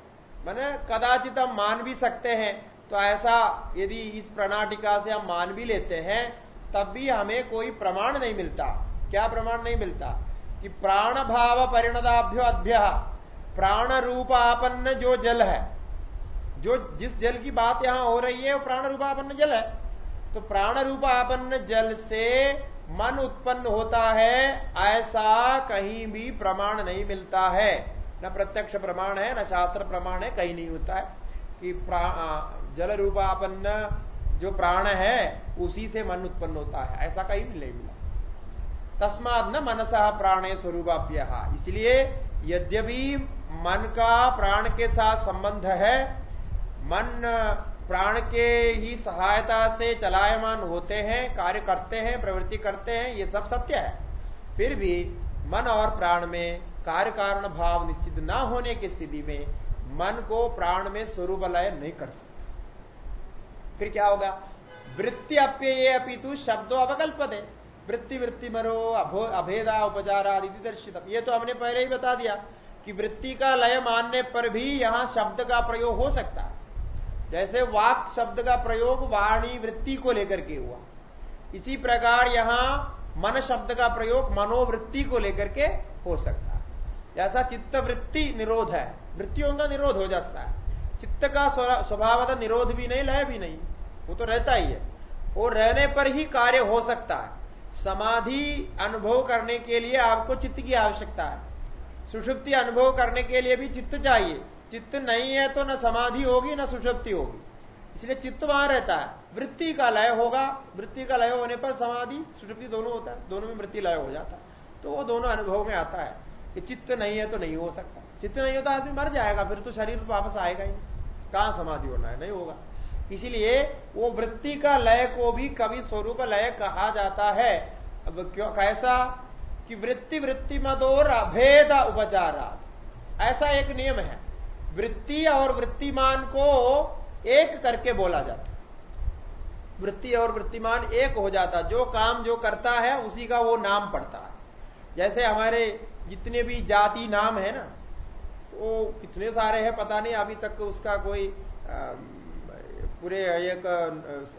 मन कदाचित हम मान भी सकते हैं तो ऐसा यदि इस प्रणाटिका से हम मान भी लेते हैं, तब भी हमें कोई प्रमाण नहीं मिलता। क्या प्रमाण नहीं मिलता? कि प्राण भाव परिणदाभ्यो अभ्य प्राण रूप आपन्न जो जल है, जो जिस जल की बात यहाँ हो रही है, वो प्राण रूपापन्न जल है। तो प्राण रूप रूपापन्न जल से मन उत्पन्न होता है, ऐसा कहीं भी प्रमाण नहीं मिलता है। न प्रत्यक्ष प्रमाण है, न शास्त्र प्रमाण है, कहीं नहीं होता है। कि जल रूपापन्न जो प्राण है, उसी से मन उत्पन्न होता है। ऐसा कहीं नहीं मिला। तस्माद न मनसा प्राणे स्वरूपाप्य इसलिए यद्यपि मन का प्राण के साथ संबंध है, मन प्राण के ही सहायता से चलायमान होते हैं, कार्य करते हैं, प्रवृत्ति करते हैं, ये सब सत्य है। फिर भी मन और प्राण में कार्य कारण भाव निश्चित न होने की स्थिति में मन को प्राण में स्वरूप लय नहीं कर सकते। फिर क्या होगा? वृत्ति अप्यय अपितु शब्दों अवकल्प दे वृत्ति वृत्ति मरो अभेदा, उपचारा दर्शित ये तो हमने पहले ही बता दिया कि वृत्ति का लय मानने पर भी यहाँ शब्द का प्रयोग हो सकता है। जैसे वाक शब्द का प्रयोग वाणी वृत्ति को लेकर के हुआ। इसी प्रकार यहाँ मन शब्द का प्रयोग मनोवृत्ति को लेकर के हो सकता है। जैसा चित्त वृत्ति निरोध है, वृत्तियों का निरोध हो जाता है। चित्त का स्वभावतः निरोध भी नहीं, लय भी नहीं। वो तो रहता ही है। वो रहने पर ही कार्य हो सकता है। समाधि अनुभव करने के लिए आपको चित्त की आवश्यकता है। सुषुप्ति अनुभव करने के लिए भी चित्त चाहिए। चित्त नहीं है तो न समाधि होगी, न सुषुप्ति होगी। इसलिए चित्त वहाँ रहता है। वृत्ति का लय होगा। वृत्ति का लय होने पर समाधि, सुषुप्ति दोनों होता है। दोनों में वृत्ति लय हो जाता है। तो वो दोनों अनुभव में आता है। कि चित्त नहीं है तो नहीं हो सकता। चित्त नहीं होता आदमी मर जाएगा, फिर तो शरीर वापस आएगा ही कहाँ समाधि होना है? नहीं होगा। इसीलिए वो वृत्ति का लय को भी कवि स्वरूप लय कहा जाता है। अब क्यों, कैसा? कि वृत्ति वृत्ति मदोर अभेद उपचारा। ऐसा एक नियम है। वृत्ति और वृत्तिमान को एक करके बोला जाता वृत्ति और वृत्तिमान एक हो जाता जो काम जो करता है, उसी का वो नाम पड़ता है। जैसे हमारे जितने भी जाति नाम है ना, वो कितने सारे हैं पता नहीं, अभी तक उसका कोई पूरे एक,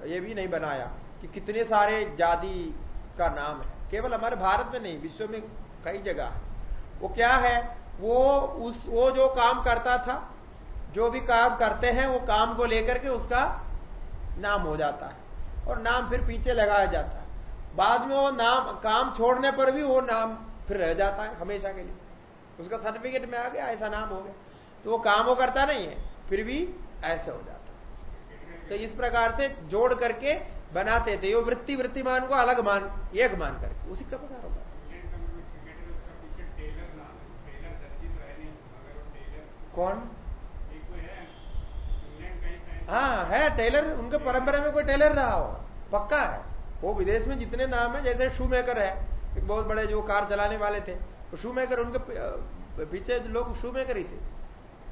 ये भी नहीं बनाया कि कितने सारे जाति का नाम है। केवल हमारे भारत में नहीं, विश्व में कई जगह है। वो क्या है? वो उस, वो जो काम करता था, जो भी काम करते हैं, वो काम को लेकर के उसका नाम हो जाता है और नाम फिर पीछे लगाया जाता है। बाद में वो नाम, काम छोड़ने पर भी वो नाम फिर रह जाता है हमेशा के लिए। उसका सर्टिफिकेट में आ गया, ऐसा नाम हो गया। तो वो काम वो करता नहीं है, फिर भी ऐसे हो जाता तो इस प्रकार से जोड़ करके बनाते थे। वो वृत्ति, वृत्तिमान को अलग मान, एक मान करके। उसी का प्रकार होगा। कौन? हाँ है टेलर। उनके परंपरा में कोई टेलर रहा हो। पक्का है। वो विदेश में जितने नाम है, जैसे शू मेकर है। एक बहुत बड़े जो कार चलाने वाले थे। तो शू मेकर उनके पीछे लोग शू मेकर ही थे।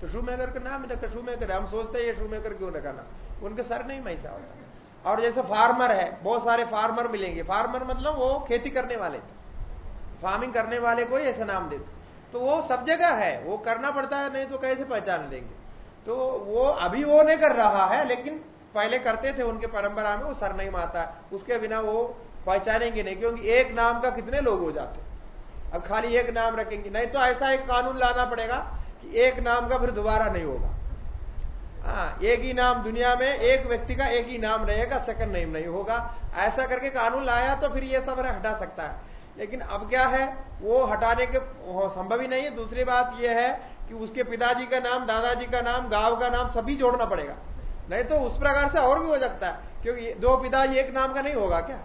तो शू मेकर का नाम रखा। शू मेकर हम सोचते हैं, ये शू मेकर क्यों रखा नाम उनके सर नहीं मैसा होता और जैसे फार्मर है, बहुत सारे फार्मर मिलेंगे। फार्मर मतलब वो खेती करने वाले। थे फ़ार्मिंग करने वाले को ऐसा नाम देते। तो वो सब जगह है, वो करना पड़ता है, नहीं तो कैसे पहचान लेंगे? तो वो अभी वो नहीं कर रहा है, लेकिन पहले करते थे उनके परंपरा में, वो सर नहीं माता उसके बिना वो पहचानेंगे नहीं, क्योंकि एक नाम का कितने लोग हो जाते अब खाली एक नाम रखेंगे। नहीं तो ऐसा एक कानून लाना पड़ेगा कि एक नाम का फिर दोबारा नहीं होगा। हाँ एक ही नाम दुनिया में, एक व्यक्ति का एक ही नाम रहेगा सेकंड नेम नहीं होगा। ऐसा करके कानून लाया तो फिर ये सब हटा सकता है। लेकिन अब क्या है, वो हटाने के संभव ही नहीं है। दूसरी बात यह है कि उसके पिताजी का नाम, दादाजी का नाम, गाँव का नाम सभी जोड़ना पड़ेगा। नहीं तो उस प्रकार से और भी हो सकता है, क्योंकि दो पिताजी एक नाम का नहीं होगा क्या?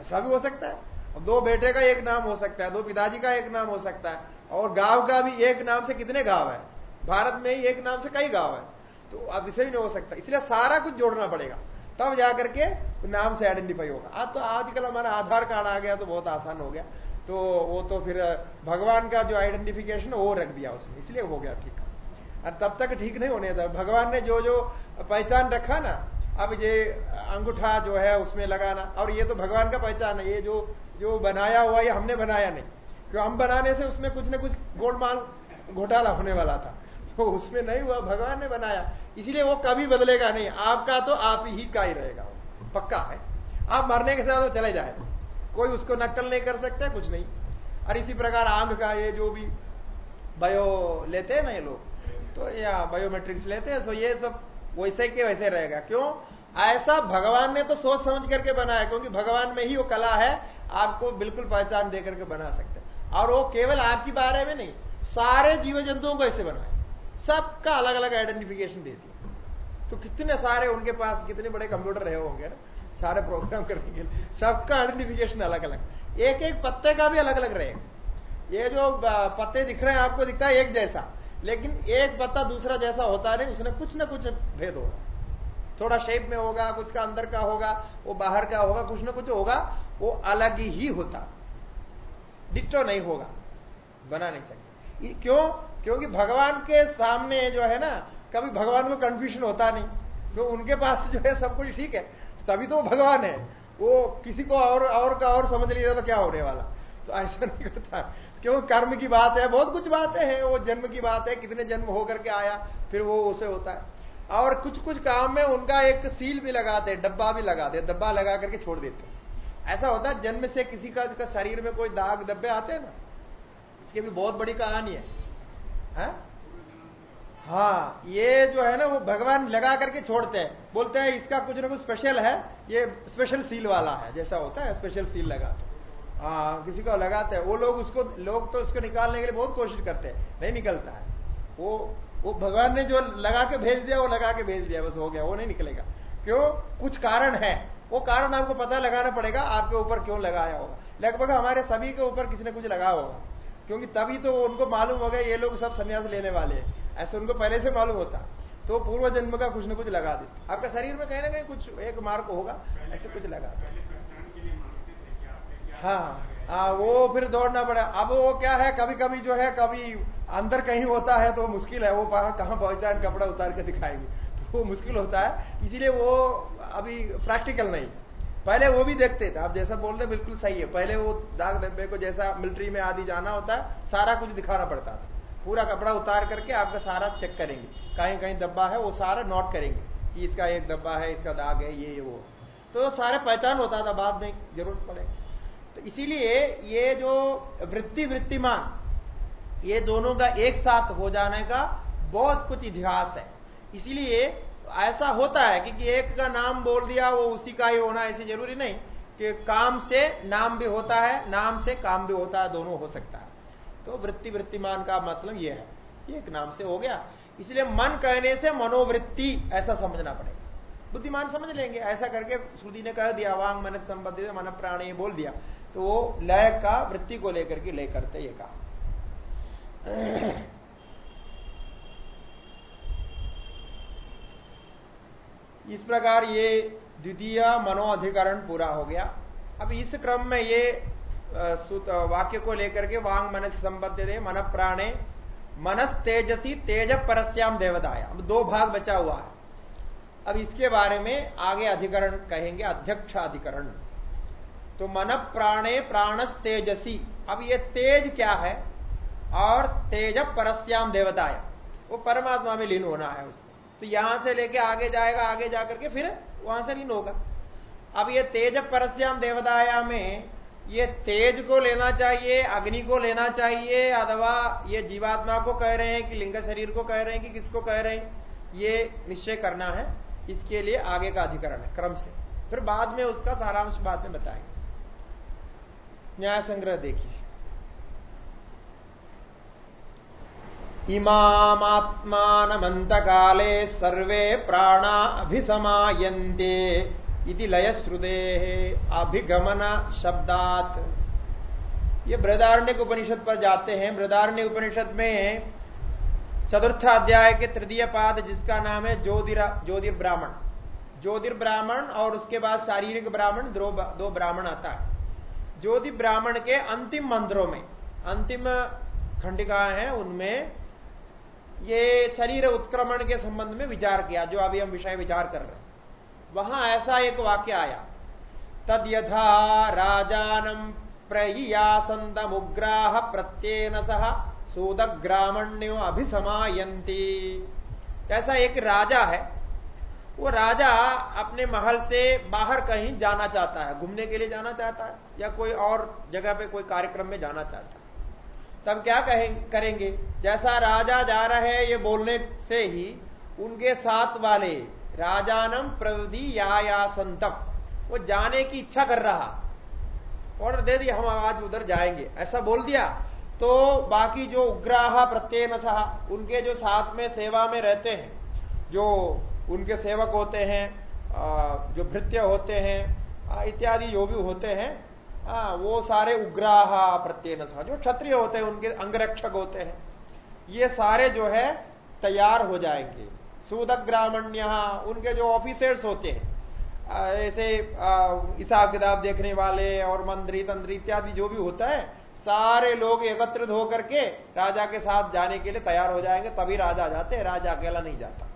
ऐसा भी हो सकता है। अब दो बेटे का एक नाम हो सकता है, दो पिताजी का एक नाम हो सकता है, और गाँव का भी एक नाम से कितने गाँव है? भारत में ही एक नाम से कई गाँव है। तो अब इसे भी नहीं हो सकता। इसलिए सारा कुछ जोड़ना पड़ेगा। तब जाकर के नाम से आइडेंटिफाई होगा। आज तो आजकल हमारा आधार कार्ड आ गया तो बहुत आसान हो गया। तो वो तो फिर भगवान का जो आइडेंटिफिकेशन वो रख दिया उसने। इसलिए हो गया ठीक। और तब तक ठीक नहीं होने था। भगवान ने जो जो पहचान रखा ना, अब ये अंगूठा जो है उसमें लगाना। और ये तो भगवान का पहचान है। ये जो जो बनाया हुआ, ये हमने बनाया नहीं। क्यों? हम बनाने से उसमें कुछ ना कुछ गोलमाल घोटाला होने वाला था। तो उसमें नहीं हुआ, भगवान ने बनाया। इसलिए वो कभी बदलेगा नहीं। आपका तो आप ही का ही रहेगा। पक्का है। आप मरने के साथ वो चले जाए। कोई उसको नकल नहीं कर सकता, कुछ नहीं। और इसी प्रकार आँख का ये जो भी बायो लेते हैं ना ये लोग तो या बायोमेट्रिक्स लेते हैं, सो ये सब वैसे के वैसे रहेगा। क्यों? ऐसा भगवान ने तो सोच समझ करके बनाया, क्योंकि भगवान में ही वो कला है। आपको बिल्कुल पहचान दे करके बना सकते और वो केवल आपकी बारे में नहीं, सारे जीव जंतुओं को ऐसे बनाए सबका अलग अलग आइडेंटिफिकेशन दे दिया। तो कितने सारे उनके पास कितने बड़े कंप्यूटर रहे होंगे ना, सारे प्रोग्राम करने के लिए, सबका आइडेंटिफिकेशन अलग अलग एक एक पत्ते का भी अलग अलग रहेगा ये जो पत्ते दिख रहे हैं, आपको दिखता है एक जैसा, लेकिन एक पत्ता दूसरा जैसा होता नहीं, उसने कुछ ना कुछ भेद होगा। थोड़ा शेप में होगा, कुछ का अंदर का होगा, वो बाहर का होगा, कुछ ना कुछ होगा, वो अलग ही होता। डिट्टो नहीं होगा, बना नहीं सकते। क्यों? क्योंकि भगवान के सामने जो है ना कभी भगवान को कंफ्यूजन होता नहीं। तो उनके पास जो है सब कुछ ठीक है। तभी तो भगवान है। वो किसी को और और का और समझ लिया तो क्या होने वाला। तो ऐसा नहीं करता क्यों? कर्म की बात है बहुत कुछ बातें हैं। वो जन्म की बात है कितने जन्म होकर के आया फिर वो उसे होता है। और कुछ कुछ काम में उनका एक सील भी लगाते डब्बा भी लगाते डब्बा लगा करके छोड़ देते ऐसा होता है जन्म से किसी का शरीर में कोई दाग धब्बे आते हैं ना? इसकी भी बहुत बड़ी कहानी है, है? हाँ ये जो है ना, वो भगवान लगा करके छोड़ते हैं। बोलते हैं, इसका कुछ ना कुछ स्पेशल है, ये स्पेशल सील वाला है, जैसा होता है स्पेशल सील लगाते हाँ किसी को लगाते हैं, वो लोग उसको, लोग तो उसको निकालने के लिए बहुत कोशिश करते हैं, नहीं निकलता है। वो वो भगवान ने जो लगा के भेज दिया, वो लगा के भेज दिया, बस हो गया, वो नहीं निकलेगा। क्यों? कुछ कारण है। वो कारण आपको पता लगाना पड़ेगा, आपके ऊपर क्यों लगाया होगा? लगभग हमारे सभी के ऊपर किसी ने कुछ लगा होगा। क्योंकि तभी तो उनको मालूम हो गया ये लोग सब संन्यास लेने वाले हैं। ऐसे उनको पहले से मालूम होता। तो पूर्व जन्म का कुछ न कुछ लगा देते आपका शरीर में कहीं ना कहीं कुछ एक मार्क होगा, ऐसे कुछ लगा दे। हाँ हाँ वो फिर दौड़ना पड़ा। अब वो क्या है कभी कभी जो है, कभी अंदर कहीं होता है तो मुश्किल है। वो कहाँ पहुँचा, कपड़ा उतार के दिखाएँगे। तो वो मुश्किल होता है। इसीलिए वो अभी प्रैक्टिकल नहीं। पहले वो भी देखते थे। आप जैसा बोल रहे बिल्कुल सही है। पहले वो दाग धब्बे को जैसा मिलिट्री में आदि जाना होता है, सारा कुछ दिखाना पड़ता था। पूरा कपड़ा उतार करके आपका सारा चेक करेंगे। कहीं कहीं दब्बा है, वो सारा नोट करेंगे कि इसका एक दब्बा है, इसका दाग है, ये वो। तो सारे पहचान होता था बाद में ज़रूरत पड़े। तो इसीलिए ये जो वृत्ति वृत्तिमान, ये दोनों का एक साथ हो जाने का बहुत कुछ इतिहास है। इसीलिए ऐसा होता है कि एक का नाम बोल दिया, वो उसी का ही होना ऐसे ज़रूरी नहीं कि काम से नाम भी होता है, नाम से काम भी होता है, दोनों हो सकता है। तो वृत्ति वृत्तिमान का मतलब यह है एक नाम से हो गया। इसलिए मन कहने से मनोवृत्ति ऐसा समझना पड़ेगा। बुद्धिमान समझ लेंगे, ऐसा करके श्रुति ने कह दिया, वांग मन संबंधित मन प्राणी बोल दिया। तो वो लय का, वृत्ति को लेकर के ले करते ये कहा। इस प्रकार ये द्वितीय मनोअधिकरण पूरा हो गया। अब इस क्रम में ये वाक्य को लेकर के वांग मन से संबद्ध दे मन प्राणे, मनस तेजसी, तेज परस्याम देवदाय। अब दो भाग बचा हुआ है। अब इसके बारे में आगे अधिकरण कहेंगे अध्यक्ष अधिकरण तो मन प्राणे, प्राणस तेजसी। अब ये तेज क्या है? और तेज परस्याम देवताय वो परमात्मा में लीन होना है उसको तो यहाँ से लेके आगे जाएगा, आगे जाकर के फिर वहाँ से लीन होगा। अब ये तेज परस्याम देवदाया में ये तेज को लेना चाहिए, अग्नि को लेना चाहिए, अथवा ये जीवात्मा को कह रहे हैं कि लिंग शरीर को कह रहे हैं कि किसको कह रहे हैं, ये निश्चय करना है। इसके लिए आगे का अधिकरण है, क्रम से। फिर बाद में उसका सारांश बाद में बताएँगे। न्याय संग्रह देखिए। इमात्मान काले सर्वे प्राणा अभिसमायन्ते इति लय श्रुदे अभिगमन शब्दात ये बृदारण्य उपनिषद पर जाते हैं बृदारण्य उपनिषद में चतुर्थ अध्याय के तृतीय पाद, जिसका नाम है ज्योतिर, ज्योतिर्ब्राह्मण। ज्योतिर्ब्राह्मण और उसके बाद शारीरिक ब्राह्मण, दो ब्राह्मण आता है। ज्योति ब्राह्मण के अंतिम मंत्रों में, अंतिम खंडिका है, उनमें ये शरीर उत्क्रमण के संबंध में विचार किया, जो अभी हम विषय विचार कर रहे हैं। वहाँ ऐसा एक वाक्य आया, तद यथा राजानम प्रहियासंदमुग्राह प्रत्येन सह सूदग्रामण्यो अभिसमायंती ऐसा एक राजा है, वो राजा अपने महल से बाहर कहीं जाना चाहता है, घूमने के लिए जाना चाहता है, या कोई और जगह पे कोई कार्यक्रम में जाना चाहता है। तब क्या कहें, करेंगे? जैसा राजा जा रहे हैं ये बोलने से ही, उनके साथ वाले राजानम प्रविधि या संतप वो जाने की इच्छा कर रहा। ऑर्डर दे दिया, हम आज उधर जाएँगे। ऐसा बोल दिया। तो बाकी जो उग्राह प्रत्यय सहा उनके जो साथ में, सेवा में रहते हैं, जो उनके सेवक होते हैं जो भृत्य होते हैं इत्यादि जो भी होते हैं वो सारे उग्राह प्रत्येन जो क्षत्रिय होते हैं, उनके अंगरक्षक होते हैं। ये सारे जो है, तैयार हो जाएँगे। सूदग्रामण्य, उनके जो ऑफिसर्स होते हैं ऐसे हिसाब किताब देखने वाले और मंत्री, तंत्री इत्यादि जो भी होता है, सारे लोग एकत्रित होकर के राजा के साथ जाने के लिए तैयार हो जाएँगे, तभी राजा जाते हैं, राजा अकेला नहीं जाता।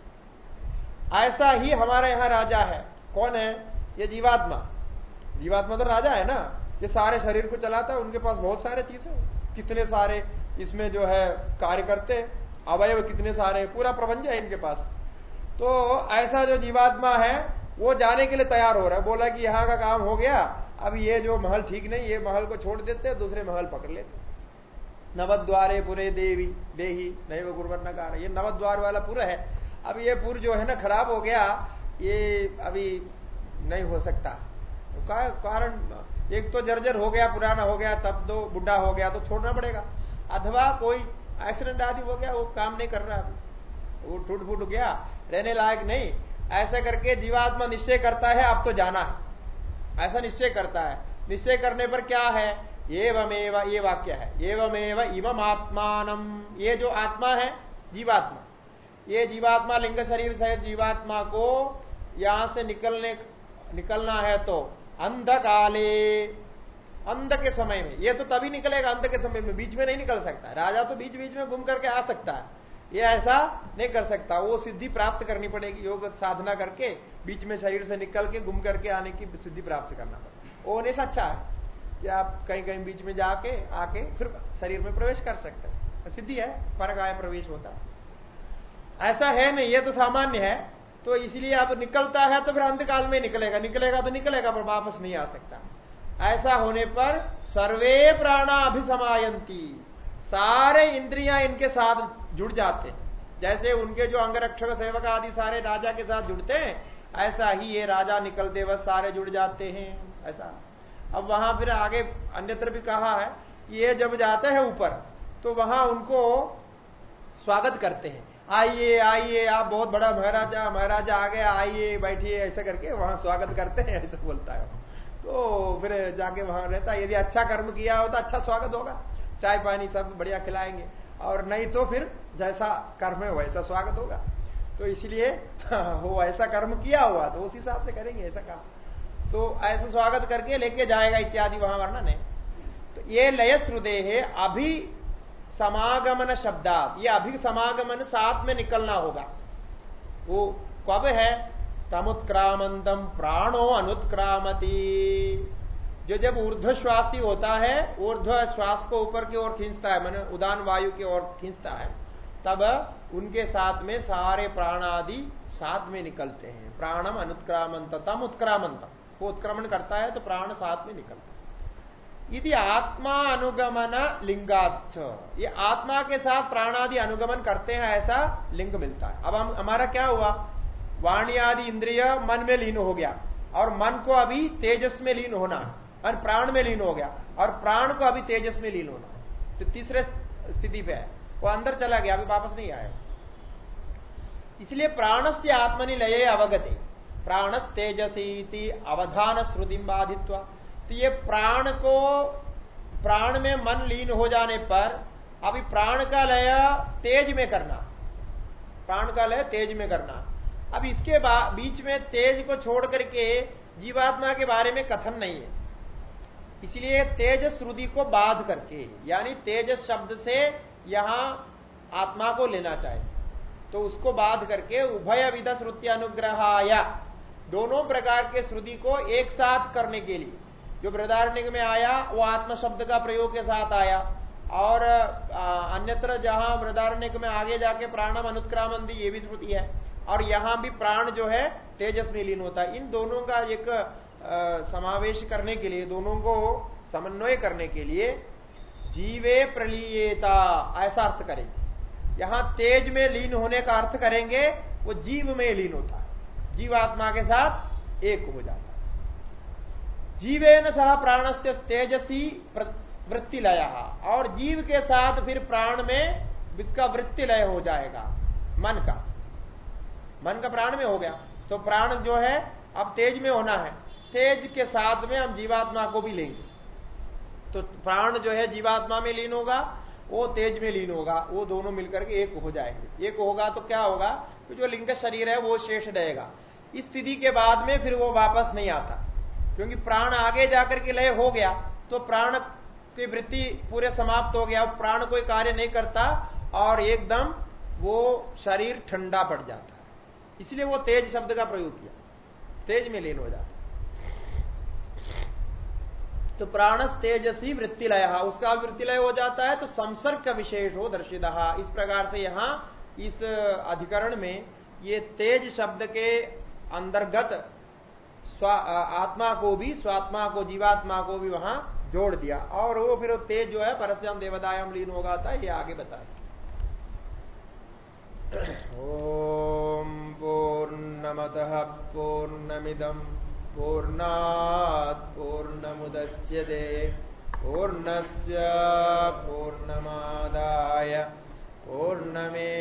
ऐसा ही हमारे यहाँ राजा है। कौन है? ये जीवात्मा। जीवात्मा तो राजा है ना? ये सारे शरीर को चलाता है, उनके पास बहुत सारे चीज़ है। कितने सारे इसमें जो है कार्य करते अवयव कितने सारे पूरा प्रबंध है इनके पास। तो ऐसा जो जीवात्मा है, वो जाने के लिए तैयार हो रहा है। बोला कि यहाँ का काम हो गया, अब ये जो महल ठीक नहीं, ये महल को छोड़ देते दूसरे महल पकड़ लेते नवद्वारे पूरे देवी, देही नहीं वो गुरुवर नकार। ये नवद्वार वाला पूरा है। अब ये पुर जो है ना, खराब हो गया, ये अभी नहीं हो सकता। तो कारण एक तो जर्जर हो गया, पुराना हो गया, तब तो बुढ़ा हो गया तो छोड़ना पड़ेगा। अथवा कोई एक्सीडेंट आदि हो गया, वो काम नहीं कर रहा वो टूट फूट गया, रहने लायक नहीं। ऐसा करके जीवात्मा निश्चय करता है, अब तो जाना है। ऐसा निश्चय करता है। निश्चय करने पर क्या है? एवमेव, ये वाक्य है। एवमेव इवम आत्मान ये जो आत्मा है, जीवात्मा। ये जीवात्मा लिंग शरीर सहित जीवात्मा को यहाँ से निकलने, निकलना है तो अंधकाले। अंध के समय में। ये तो तभी निकलेगा अंध के समय में। बीच में नहीं निकल सकता। राजा तो बीच बीच में घूम करके आ सकता है। ये ऐसा नहीं कर सकता। वो सिद्धि प्राप्त करनी पड़ेगी। योग साधना करके बीच में शरीर से निकल के घूम करके आने की सिद्धि प्राप्त करना पड़ेगा। वो होने से अच्छा है कि आप कहीं कहीं बीच में जाके, आके फिर शरीर में प्रवेश कर सकते हैं। सिद्धि है। पर आय प्रवेश होता है। ऐसा है नहीं। ये तो सामान्य है। तो इसलिए अब निकलता है तो फिर अंतकाल में निकलेगा। निकलेगा तो निकलेगा, पर वापस नहीं आ सकता। ऐसा होने पर सर्वे प्राणा अभिसमायंती सारे इंद्रियाँ इनके साथ जुड़ जाते हैं। जैसे उनके जो अंगरक्षक सेवक आदि सारे राजा के साथ जुड़ते हैं, ऐसा ही ये राजा निकलते वक्त सारे जुड़ जाते हैं। ऐसा। अब वहाँ फिर आगे अन्यत्र भी कहा है, ये जब जाते हैं ऊपर तो वहाँ उनको स्वागत करते हैं। आइए आइए, आप बहुत बड़ा महाराजा महाराजा आ गया, आइए, बैठिए, ऐसा करके वहाँ स्वागत करते हैं, ऐसा बोलता है। तो फिर जाके वहाँ रहता है, यदि अच्छा कर्म किया हो तो अच्छा स्वागत होगा। चाय पानी सब बढ़िया खिलाएँगे। और नहीं तो फिर जैसा कर्म है, वैसा स्वागत होगा। तो इसलिए वो ऐसा कर्म किया हुआ तो उस हिसाब से करेंगे ऐसा काम। तो ऐसा स्वागत करके लेके जाएगा इत्यादि वहाँ वर्णन है। तो ये लय श्रुदे है अभी समागमन शब्दात ये अभी समागमन साथ में निकलना होगा। वो कब है? तमुत्क्रामंतम प्राणो अनुत्क्रामती। जो जब ऊर्ध्व श्वास ही होता है ऊर्ध्व श्वास को ऊपर की ओर खींचता है, मैंने उदान वायु की ओर खींचता है, तब उनके साथ में सारे प्राण आदि साथ में निकलते हैं। प्राणम अनुत्क्रामंत तम उत्क्रामंत वो उत्क्रमण करता है तो प्राण साथ में निकलता है। यदि आत्मा अनुगमन लिंगाच ये आत्मा के साथ प्राणादि अनुगमन करते हैं, ऐसा लिंग मिलता है। अब हम, हमारा क्या हुआ? वाणी आदि इंद्रिय मन में लीन हो गया, और मन को अभी तेजस में लीन होना और प्राण में लीन हो गया, और प्राण को अभी तेजस में लीन होना तो तीसरे स्थिति पे है। वो अंदर चला गया, अभी वापस नहीं आया। इसलिए प्राण से आत्मनि लये अवगति। प्राणस तेजसी अवधान श्रुति बाधित्व। तो ये प्राण को, प्राण में मन लीन हो जाने पर, अभी प्राण का लय तेज में करना। प्राण का लय तेज में करना। अब इसके बीच में तेज को छोड़ करके जीवात्मा के बारे में कथन नहीं है। इसलिए तेज श्रुति को बाध करके, यानी तेज शब्द से यहाँ आत्मा को लेना चाहिए। तो उसको बाध करके उभय विध श्रुति अनुग्रहाया दोनों प्रकार के श्रुति को एक साथ करने के लिए। जो बृदारण्य में आया, वो आत्म शब्द का प्रयोग के साथ आया। और अन्यत्र जहाँ वृदारण्य में आगे जाके प्राणम अनुत्क्रामंदी, ये भी श्रुति है। और यहाँ भी प्राण जो है तेजस में लीन होता है। इन दोनों का एक समावेश करने के लिए, दोनों को समन्वय करने के लिए, जीवे प्रलीयता, ऐसा अर्थ करेंगे। यहाँ तेज में लीन होने का अर्थ करेंगे, वो जीव में लीन होता है। जीवात्मा के साथ एक हो जाता है। जीवेन सह प्राण से तेजसी वृत्ति लया और जीव के साथ फिर प्राण में इसका वृत्ति लय हो जाएगा। मन का। मन का प्राण में हो गया। तो प्राण जो है, अब तेज में होना है। तेज के साथ में हम जीवात्मा को भी लेंगे। तो प्राण जो है, जीवात्मा में लीन होगा, वो तेज में लीन होगा। वो दोनों मिलकर के एक हो जाएँगे। एक होगा तो क्या होगा? तो जो लिंग शरीर है, वो शेष रहेगा। इस स्थिति के बाद में फिर वो वापस नहीं आता। क्योंकि प्राण आगे जाकर के लय हो गया तो प्राण की वृत्ति पूरे समाप्त हो गया प्राण कोई कार्य नहीं करता और एकदम वो शरीर ठंडा पड़ जाता है। इसलिए वो तेज शब्द का प्रयोग किया। तेज में लीन हो जाता तो प्राणस तेजसी वृत्तिलय, उसका वृत्ति लय हो जाता है तो संसर्ग का विशेष हो दर्शित। इस प्रकार से यहाँ इस अधिकरण में ये तेज शब्द के अंतर्गत आत्मा को भी, स्वात्मा को, जीवात्मा को भी वहाँ जोड़ दिया। और वो फिर तेज जो है, परस्यम देवदायम लीन होगा था, ये आगे बताया। ओम पूर्णमत पूर्णमिदम पूर्णात् पूर्णमुदच्यते पूर्णस्य पूर्णमादाय पूर्णमेवावशिष्यते।